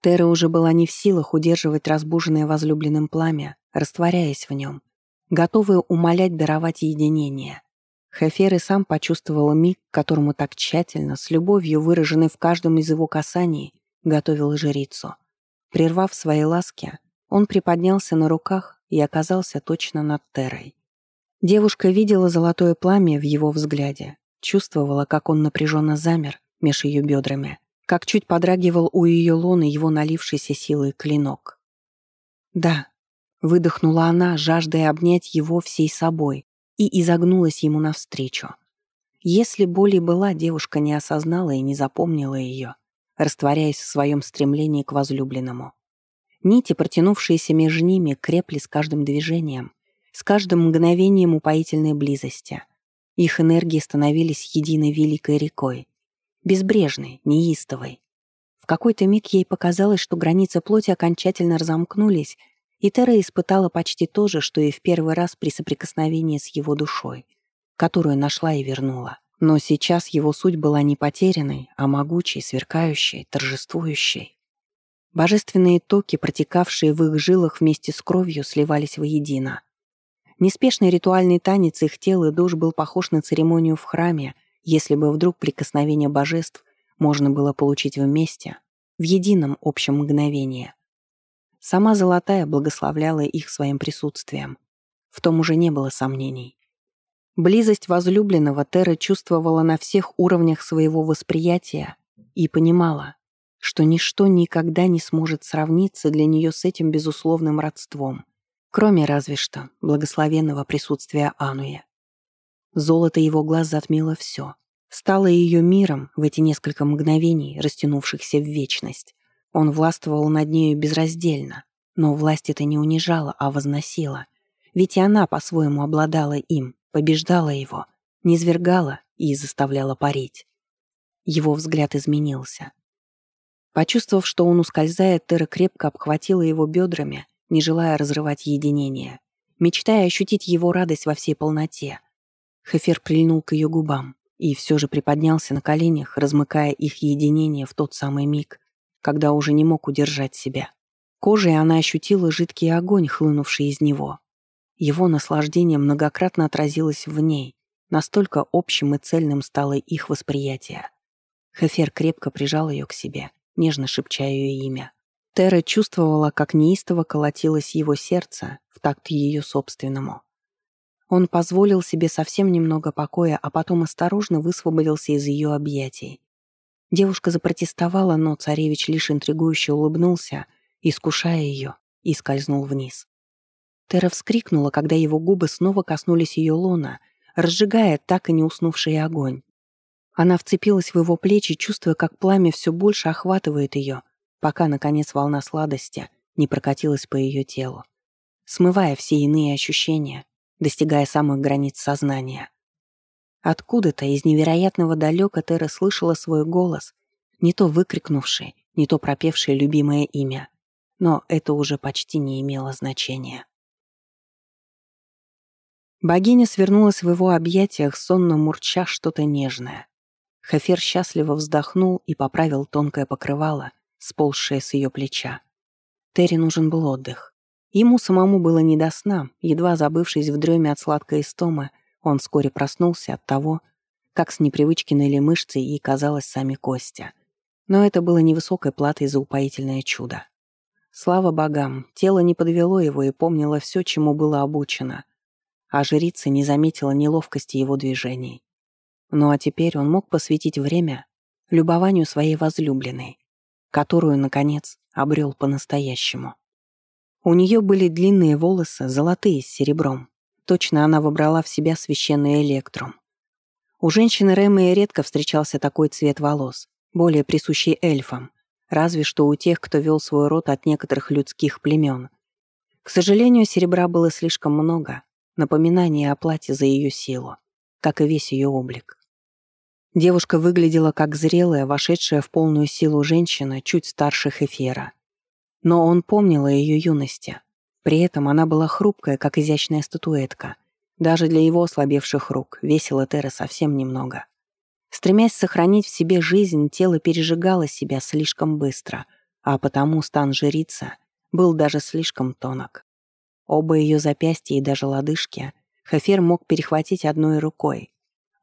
Тера уже была не в силах удерживать разбуженное возлюбленным пламя, растворяясь в нем, готовая умолять даровать единение. Хефер и сам почувствовал миг, которому так тщательно, с любовью, выраженной в каждом из его касаний, готовил жрицу. Прервав свои ласки, он приподнялся на руках и оказался точно над Терой. Девушка видела золотое пламя в его взгляде, чувствовала, как он напряженно замер меж ее бедрами, как чуть подрагивал у ее лоны его налившийся силой клинок. «Да», — выдохнула она, жаждая обнять его всей собой, и изогнулась ему навстречу. Если боль и была, девушка не осознала и не запомнила ее, растворяясь в своем стремлении к возлюбленному. Нити, протянувшиеся между ними, крепли с каждым движением, с каждым мгновением упоительной близости. Их энергии становились единой великой рекой, безбрежной, неистовой. В какой-то миг ей показалось, что границы плоти окончательно разомкнулись, и Тера испытала почти то же, что и в первый раз при соприкосновении с его душой, которую нашла и вернула. Но сейчас его суть была не потерянной, а могучей, сверкающей, торжествующей. Божественные токи, протекавшие в их жилах вместе с кровью, сливались воедино. Неспешный ритуальный танец их тел и душ был похож на церемонию в храме, если бы вдруг прикосновение божеств можно было получить вместе, в едином общем мгновении. Сама Золотая благословляла их своим присутствием. В том уже не было сомнений. Близость возлюбленного Тера чувствовала на всех уровнях своего восприятия и понимала, что ничто никогда не сможет сравниться для нее с этим безусловным родством, кроме разве что благословенного присутствия Ануя. Золото его глаз затмило все, стало ее миром в эти несколько мгновений, растянувшихся в вечность. Он властвовал над нею безраздельно, но власть это не унижала, а возносила. Ведь и она по-своему обладала им, побеждала его, низвергала и заставляла парить. Его взгляд изменился. Почувствовав, что он ускользает, Тера крепко обхватила его бедрами, не желая разрывать единение, мечтая ощутить его радость во всей полноте. Хефер прильнул к ее губам и все же приподнялся на коленях, размыкая их единение в тот самый миг, когда уже не мог удержать себя. Кожей она ощутила жидкий огонь, хлынувший из него. Его наслаждение многократно отразилось в ней, настолько общим и цельным стало их восприятие. Хефер крепко прижал ее к себе, нежно шепча ее имя. Тера чувствовала, как неистово колотилось его сердце в такт ее собственному. Он позволил себе совсем немного покоя, а потом осторожно высвободился из ее объятий. Девушка запротестовала, но царевич лишь интригующе улыбнулся, искушая ее, и скользнул вниз. Тера вскрикнула, когда его губы снова коснулись ее лона, разжигая так и не уснувший огонь. Она вцепилась в его плечи, чувствуя, как пламя все больше охватывает ее, пока, наконец, волна сладости не прокатилась по ее телу, смывая все иные ощущения, достигая самых границ сознания. Откуда-то из невероятного далека Тера слышала свой голос, не то выкрикнувший, не то пропевший любимое имя. Но это уже почти не имело значения. Богиня свернулась в его объятиях, сонно мурча что-то нежное. Хафер счастливо вздохнул и поправил тонкое покрывало, сползшее с ее плеча. Терри нужен был отдых. Ему самому было не до сна, едва забывшись в дреме от сладкой истомы, он вскоре проснулся от того, как с непривычки ныли мышцы и, казалось, сами кости. Но это было невысокой платой за упоительное чудо. Слава богам, тело не подвело его и помнило все, чему было обучено, а жрица не заметила неловкости его движений. Ну а теперь он мог посвятить время любованию своей возлюбленной, которую, наконец, обрел по-настоящему. У нее были длинные волосы, золотые с серебром. Точно она выбрала в себя священный электрум. У женщины Рэмы редко встречался такой цвет волос, более присущий эльфам, разве что у тех, кто вел свой род от некоторых людских племен. К сожалению, серебра было слишком много, напоминание о плате за ее силу, как и весь ее облик. Девушка выглядела как зрелая, вошедшая в полную силу женщина, чуть старше Хефера. Но он помнил о ее юности. При этом она была хрупкая, как изящная статуэтка. Даже для его ослабевших рук весила Тера совсем немного. Стремясь сохранить в себе жизнь, тело пережигало себя слишком быстро, а потому стан жрицы был даже слишком тонок. Оба ее запястья и даже лодыжки Хефер мог перехватить одной рукой,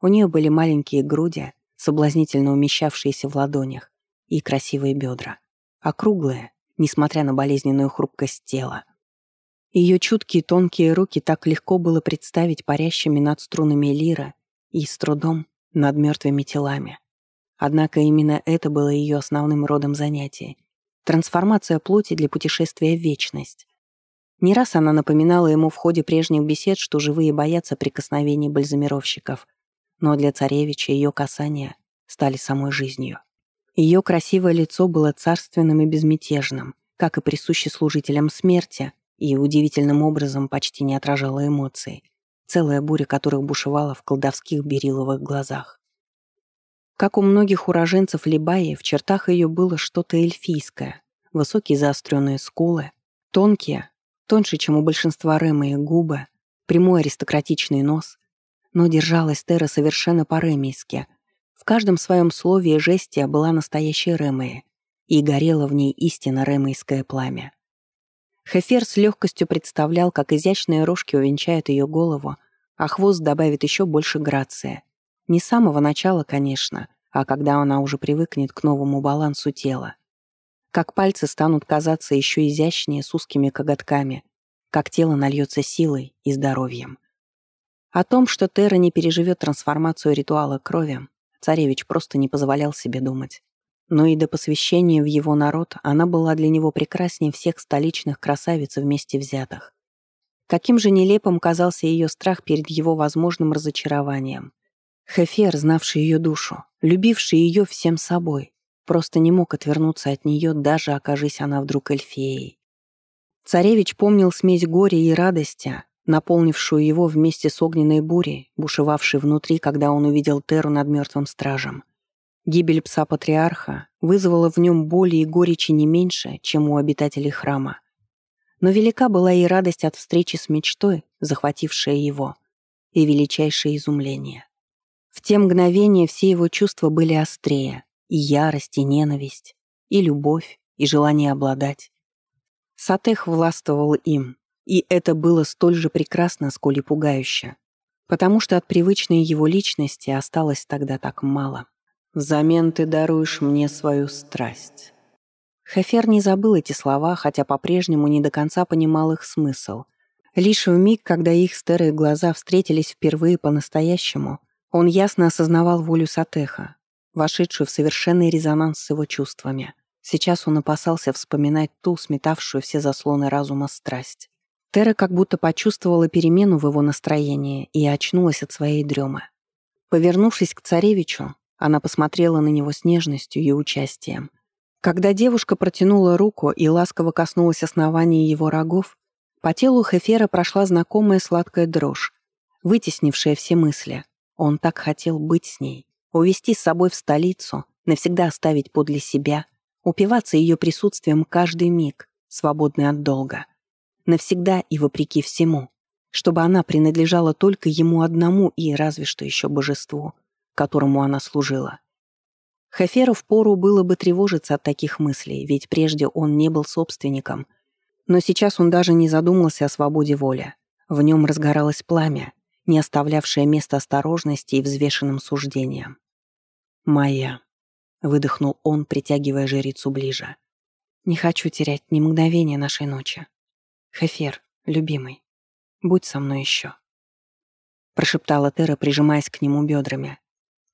у нее были маленькие груди, соблазнительно умещавшиеся в ладонях, и красивые бедра, округлые, несмотря на болезненную хрупкость тела. Ее чуткие тонкие руки так легко было представить парящими над струнами лира и с трудом над мертвыми телами. Однако именно это было ее основным родом занятий — трансформация плоти для путешествия в вечность. Не раз она напоминала ему в ходе прежних бесед, что живые боятся прикосновений бальзамировщиков, но для царевича ее касания стали самой жизнью. Ее красивое лицо было царственным и безмятежным, как и присуще служителям смерти, и удивительным образом почти не отражало эмоций, целая буря которых бушевала в колдовских бериловых глазах. Как у многих уроженцев Либаи, в чертах ее было что-то эльфийское, высокие заостренные скулы, тонкие, тоньше, чем у большинства Рэмы, губы, прямой аристократичный нос, но держалась Тера совершенно по-ремейски. В каждом своем слове и жесте была настоящей Ремея, и горело в ней истинно ремейское пламя. Хефер с легкостью представлял, как изящные рожки увенчают ее голову, а хвост добавит еще больше грации. Не с самого начала, конечно, а когда она уже привыкнет к новому балансу тела. Как пальцы станут казаться еще изящнее с узкими коготками, как тело нальется силой и здоровьем. О том, что Терра не переживет трансформацию ритуала крови, царевич просто не позволял себе думать. Но и до посвящения в его народ она была для него прекраснее всех столичных красавиц вместе взятых. Каким же нелепым казался ее страх перед его возможным разочарованием. Хефер, знавший ее душу, любивший ее всем собой, просто не мог отвернуться от нее, даже окажись она вдруг эльфеей. Царевич помнил смесь горя и радости, наполнившую его вместе с огненной бурей, бушевавшей внутри, когда он увидел Теру над мертвым стражем. Гибель пса-патриарха вызвала в нем боли и горечи не меньше, чем у обитателей храма. Но велика была и радость от встречи с мечтой, захватившая его, и величайшее изумление. В те мгновения все его чувства были острее, и ярость, и ненависть, и любовь, и желание обладать. Сатех властвовал им, и это было столь же прекрасно, сколь и пугающе. Потому что от привычной его личности осталось тогда так мало. «Взамен ты даруешь мне свою страсть». Хефер не забыл эти слова, хотя по-прежнему не до конца понимал их смысл. Лишь в миг, когда их старые глаза встретились впервые по-настоящему, он ясно осознавал волю Сатеха, вошедшую в совершенный резонанс с его чувствами. Сейчас он опасался вспоминать ту, сметавшую все заслоны разума страсть. Тера как будто почувствовала перемену в его настроении и очнулась от своей дремы. Повернувшись к царевичу, она посмотрела на него с нежностью и участием. Когда девушка протянула руку и ласково коснулась основания его рогов, по телу Хефера прошла знакомая сладкая дрожь, вытеснившая все мысли. Он так хотел быть с ней, увести с собой в столицу, навсегда оставить подле себя, упиваться ее присутствием каждый миг, свободный от долга навсегда и вопреки всему, чтобы она принадлежала только ему одному и разве что еще божеству, которому она служила. Хаферу впору было бы тревожиться от таких мыслей, ведь прежде он не был собственником. Но сейчас он даже не задумался о свободе воли. В нем разгоралось пламя, не оставлявшее места осторожности и взвешенным суждениям. «Моя», — выдохнул он, притягивая жрицу ближе. «Не хочу терять ни мгновения нашей ночи. «Хефер, любимый, будь со мной еще», — прошептала Тера, прижимаясь к нему бедрами.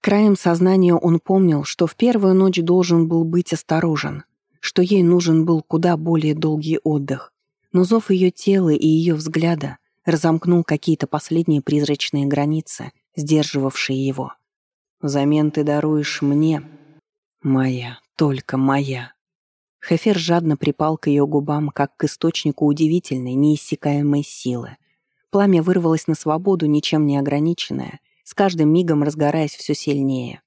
Краем сознания он помнил, что в первую ночь должен был быть осторожен, что ей нужен был куда более долгий отдых, но зов ее тела и ее взгляда разомкнул какие-то последние призрачные границы, сдерживавшие его. «Взамен ты даруешь мне...» «Моя, только моя». Хефер жадно припал к ее губам, как к источнику удивительной, неиссякаемой силы. Пламя вырвалось на свободу, ничем не ограниченное, с каждым мигом разгораясь все сильнее.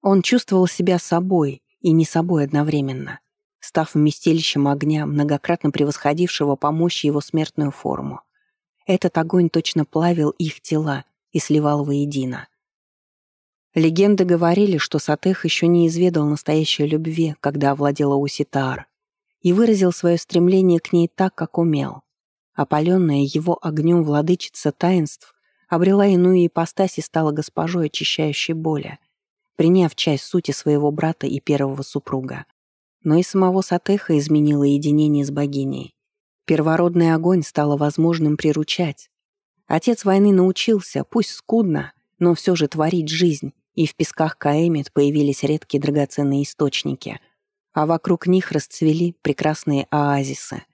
Он чувствовал себя собой и не собой одновременно, став вместилищем огня, многократно превосходившего по мощи его смертную форму. Этот огонь точно плавил их тела и сливал воедино. Легенды говорили, что Сатех еще не изведал настоящей любви, когда овладела Уситаар, и выразил свое стремление к ней так, как умел. Опаленная его огнем владычица таинств обрела иную ипостась и стала госпожой, очищающей боли, приняв часть сути своего брата и первого супруга. Но и самого Сатеха изменило единение с богиней. Первородный огонь стало возможным приручать. Отец войны научился, пусть скудно, но все же творить жизнь, и в песках Каэмит появились редкие драгоценные источники, а вокруг них расцвели прекрасные оазисы.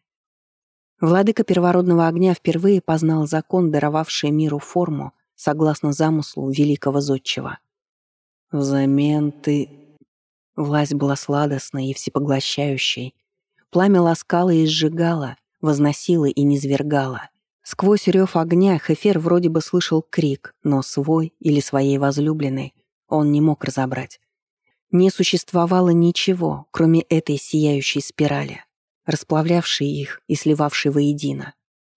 Владыка первородного огня впервые познал закон, даровавший миру форму, согласно замыслу великого зодчего. «Взамен ты...» Власть была сладостной и всепоглощающей. Пламя ласкало и сжигало, возносило и низвергало. Сквозь рев огня Хефер вроде бы слышал крик, но свой или своей возлюбленной он не мог разобрать. Не существовало ничего, кроме этой сияющей спирали расплавлявший их и сливавший воедино,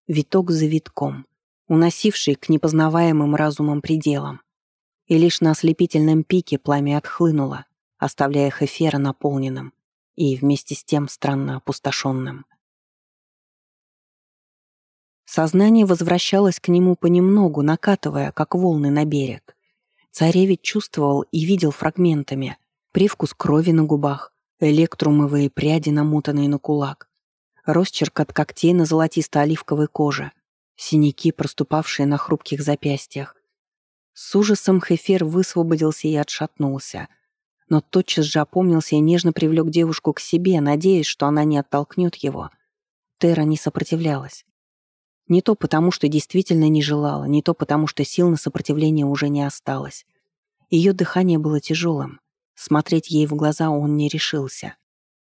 виток за витком, уносивший к непознаваемым разумам пределам. И лишь на ослепительном пике пламя отхлынуло, оставляя Хефера наполненным и вместе с тем странно опустошенным. Сознание возвращалось к нему понемногу, накатывая, как волны на берег. Царевич чувствовал и видел фрагментами привкус крови на губах, электрумовые пряди, намотанные на кулак, росчерк от когтей на золотисто-оливковой коже, синяки, проступавшие на хрупких запястьях. С ужасом Хефер высвободился и отшатнулся, но тотчас же опомнился и нежно привлек девушку к себе, надеясь, что она не оттолкнет его. Тера не сопротивлялась. Не то потому, что действительно не желала, не то потому, что сил на сопротивление уже не осталось. Ее дыхание было тяжелым. Смотреть ей в глаза он не решился.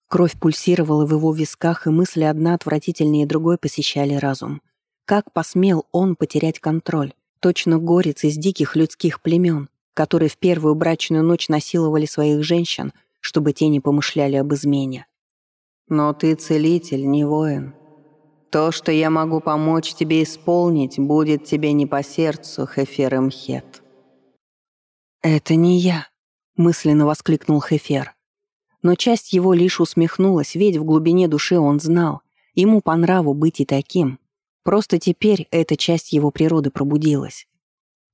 Кровь пульсировала в его висках, и мысли одна отвратительнее другой посещали разум. Как посмел он потерять контроль? Точно горец из диких людских племен, которые в первую брачную ночь насиловали своих женщин, чтобы те не помышляли об измене. «Но ты целитель, не воин. То, что я могу помочь тебе исполнить, будет тебе не по сердцу, Хефер Мхет». «Это не я», мысленно воскликнул Хефер. Но часть его лишь усмехнулась, ведь в глубине души он знал, ему по нраву быть и таким. Просто теперь эта часть его природы пробудилась.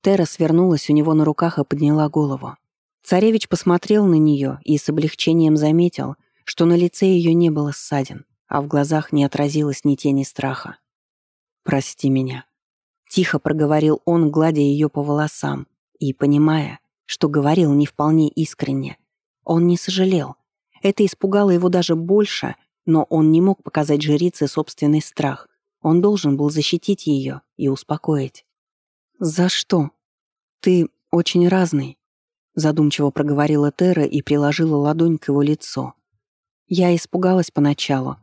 Тера свернулась у него на руках и подняла голову. Царевич посмотрел на нее и с облегчением заметил, что на лице ее не было ссадин, а в глазах не отразилось ни тени страха. «Прости меня», — тихо проговорил он, гладя ее по волосам, и понимая, что говорил не вполне искренне. Он не сожалел. Это испугало его даже больше, но он не мог показать жрице собственный страх. Он должен был защитить ее и успокоить. «За что? Ты очень разный», — задумчиво проговорила Тера и приложила ладонь к его лицу. «Я испугалась поначалу.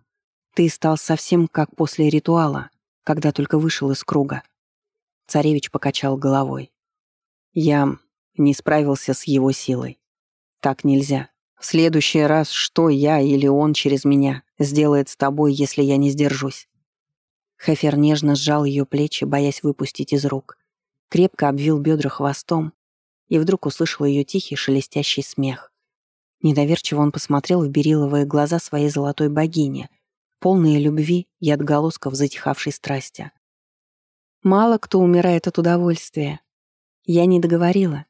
Ты стал совсем как после ритуала, когда только вышел из круга». Царевич покачал головой. «Я не справился с его силой. Так нельзя. В следующий раз что я или он через меня сделает с тобой, если я не сдержусь? Хефер нежно сжал ее плечи, боясь выпустить из рук. Крепко обвил бедра хвостом и вдруг услышал ее тихий шелестящий смех. Недоверчиво он посмотрел в бериловые глаза своей золотой богини, полные любви и отголосков затихавшей страсти. Мало кто умирает от удовольствия. Я не договорила.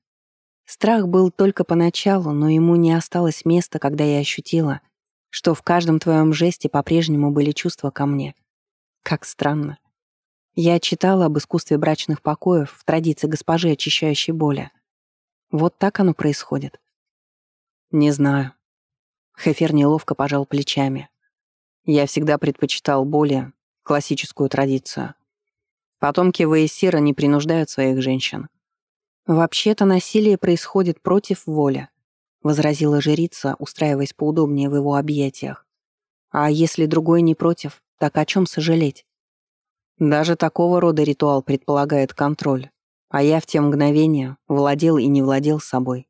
Страх был только поначалу, но ему не осталось места, когда я ощутила, что в каждом твоем жесте по-прежнему были чувства ко мне. Как странно. Я читала об искусстве брачных покоев в традиции госпожи, очищающей боли. Вот так оно происходит. Не знаю. Хефер неловко пожал плечами. Я всегда предпочитал более классическую традицию. Потомки Ваесира не принуждают своих женщин. «Вообще-то насилие происходит против воли», — возразила жрица, устраиваясь поудобнее в его объятиях. «А если другой не против, так о чем сожалеть?» Даже такого рода ритуал предполагает контроль, а я в те мгновения владел и не владел собой.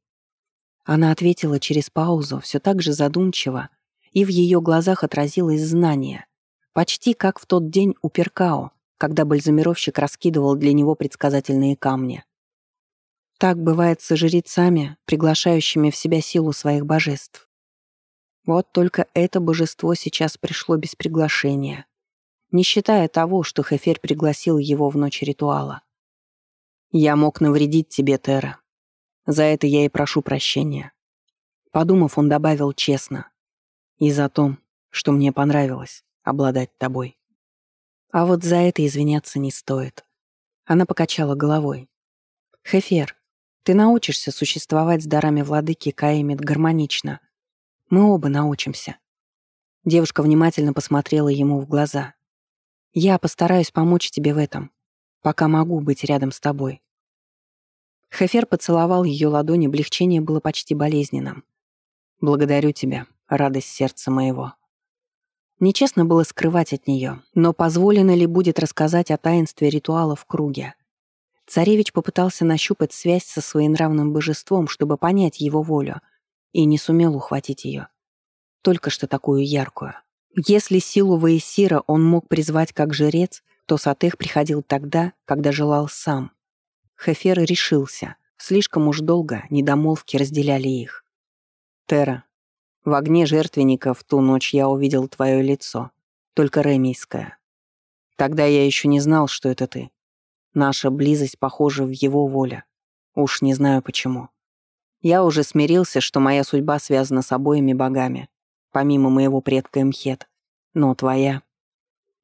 Она ответила через паузу, все так же задумчиво, и в ее глазах отразилось знание, почти как в тот день у Перкао, когда бальзамировщик раскидывал для него предсказательные камни. Так бывает со жрецами, приглашающими в себя силу своих божеств. Вот только это божество сейчас пришло без приглашения, не считая того, что Хефер пригласил его в ночь ритуала. «Я мог навредить тебе, Тера. За это я и прошу прощения». Подумав, он добавил честно. «И за то, что мне понравилось обладать тобой». А вот за это извиняться не стоит. Она покачала головой. «Хефер, ты научишься существовать с дарами владыки Каэмит гармонично. Мы оба научимся». Девушка внимательно посмотрела ему в глаза. «Я постараюсь помочь тебе в этом, пока могу быть рядом с тобой». Хефер поцеловал ее ладони, облегчение было почти болезненным. «Благодарю тебя, радость сердца моего». Нечестно было скрывать от нее, но позволено ли будет рассказать о таинстве ритуала в круге? Царевич попытался нащупать связь со своенравным божеством, чтобы понять его волю, и не сумел ухватить ее. Только что такую яркую. Если силу Ваесира он мог призвать как жрец, то Сатех приходил тогда, когда желал сам. Хефер решился. Слишком уж долго недомолвки разделяли их. «Тера, в огне жертвенника в ту ночь я увидел твое лицо, только ремейское. Тогда я еще не знал, что это ты. Наша близость похожа в его воле. Уж не знаю почему. Я уже смирился, что моя судьба связана с обоими богами, помимо моего предка Мхет. Но твоя...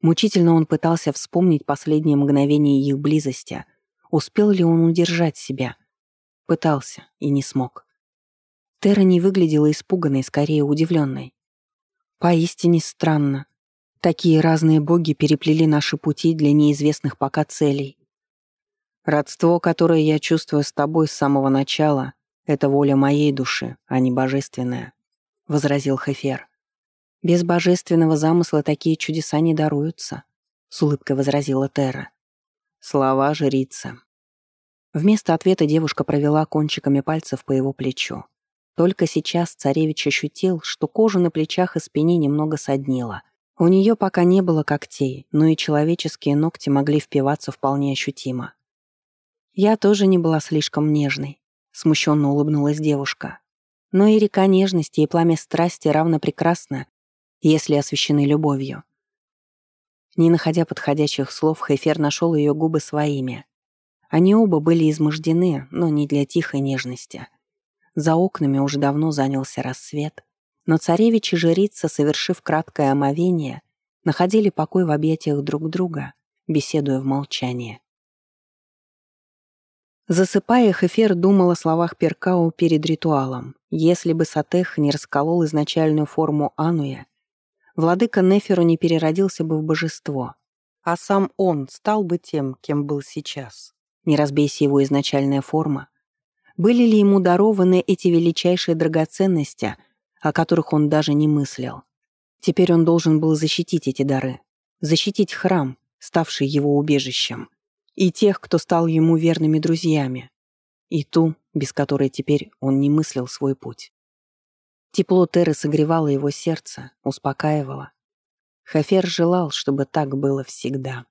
Мучительно он пытался вспомнить последние мгновения их близости. Успел ли он удержать себя? Пытался и не смог. Тера не выглядела испуганной, скорее удивленной. Поистине странно. Такие разные боги переплели наши пути для неизвестных пока целей. Родство, которое я чувствую с тобой с самого начала, это воля моей души, а не божественная, — возразил Хефер. Без божественного замысла такие чудеса не даруются, — с улыбкой возразила Тера. Слова жрица. Вместо ответа девушка провела кончиками пальцев по его плечу. Только сейчас царевич ощутил, что кожа на плечах и спине немного соднила. У нее пока не было когтей, но и человеческие ногти могли впиваться вполне ощутимо. Я тоже не была слишком нежной, смущенно улыбнулась девушка. Но и река нежности и пламя страсти равно прекрасно, если освящены любовью. Не находя подходящих слов, Хефер нашел ее губы своими. Они оба были измождены, но не для тихой нежности. За окнами уже давно занялся рассвет, но царевич и жрица, совершив краткое омовение, находили покой в объятиях друг друга, беседуя в молчании. Засыпая, Хефер думал о словах Перкау перед ритуалом. Если бы Сатех не расколол изначальную форму Ануя, владыка Неферу не переродился бы в божество, а сам он стал бы тем, кем был сейчас. Не разбейся его изначальная форма, были ли ему дарованы эти величайшие драгоценности, о которых он даже не мыслил? Теперь он должен был защитить эти дары, защитить храм, ставший его убежищем, и тех, кто стал ему верными друзьями, и ту, без которой теперь он не мыслил свой путь. Тепло Теры согревало его сердце, успокаивало. Хафер желал, чтобы так было всегда.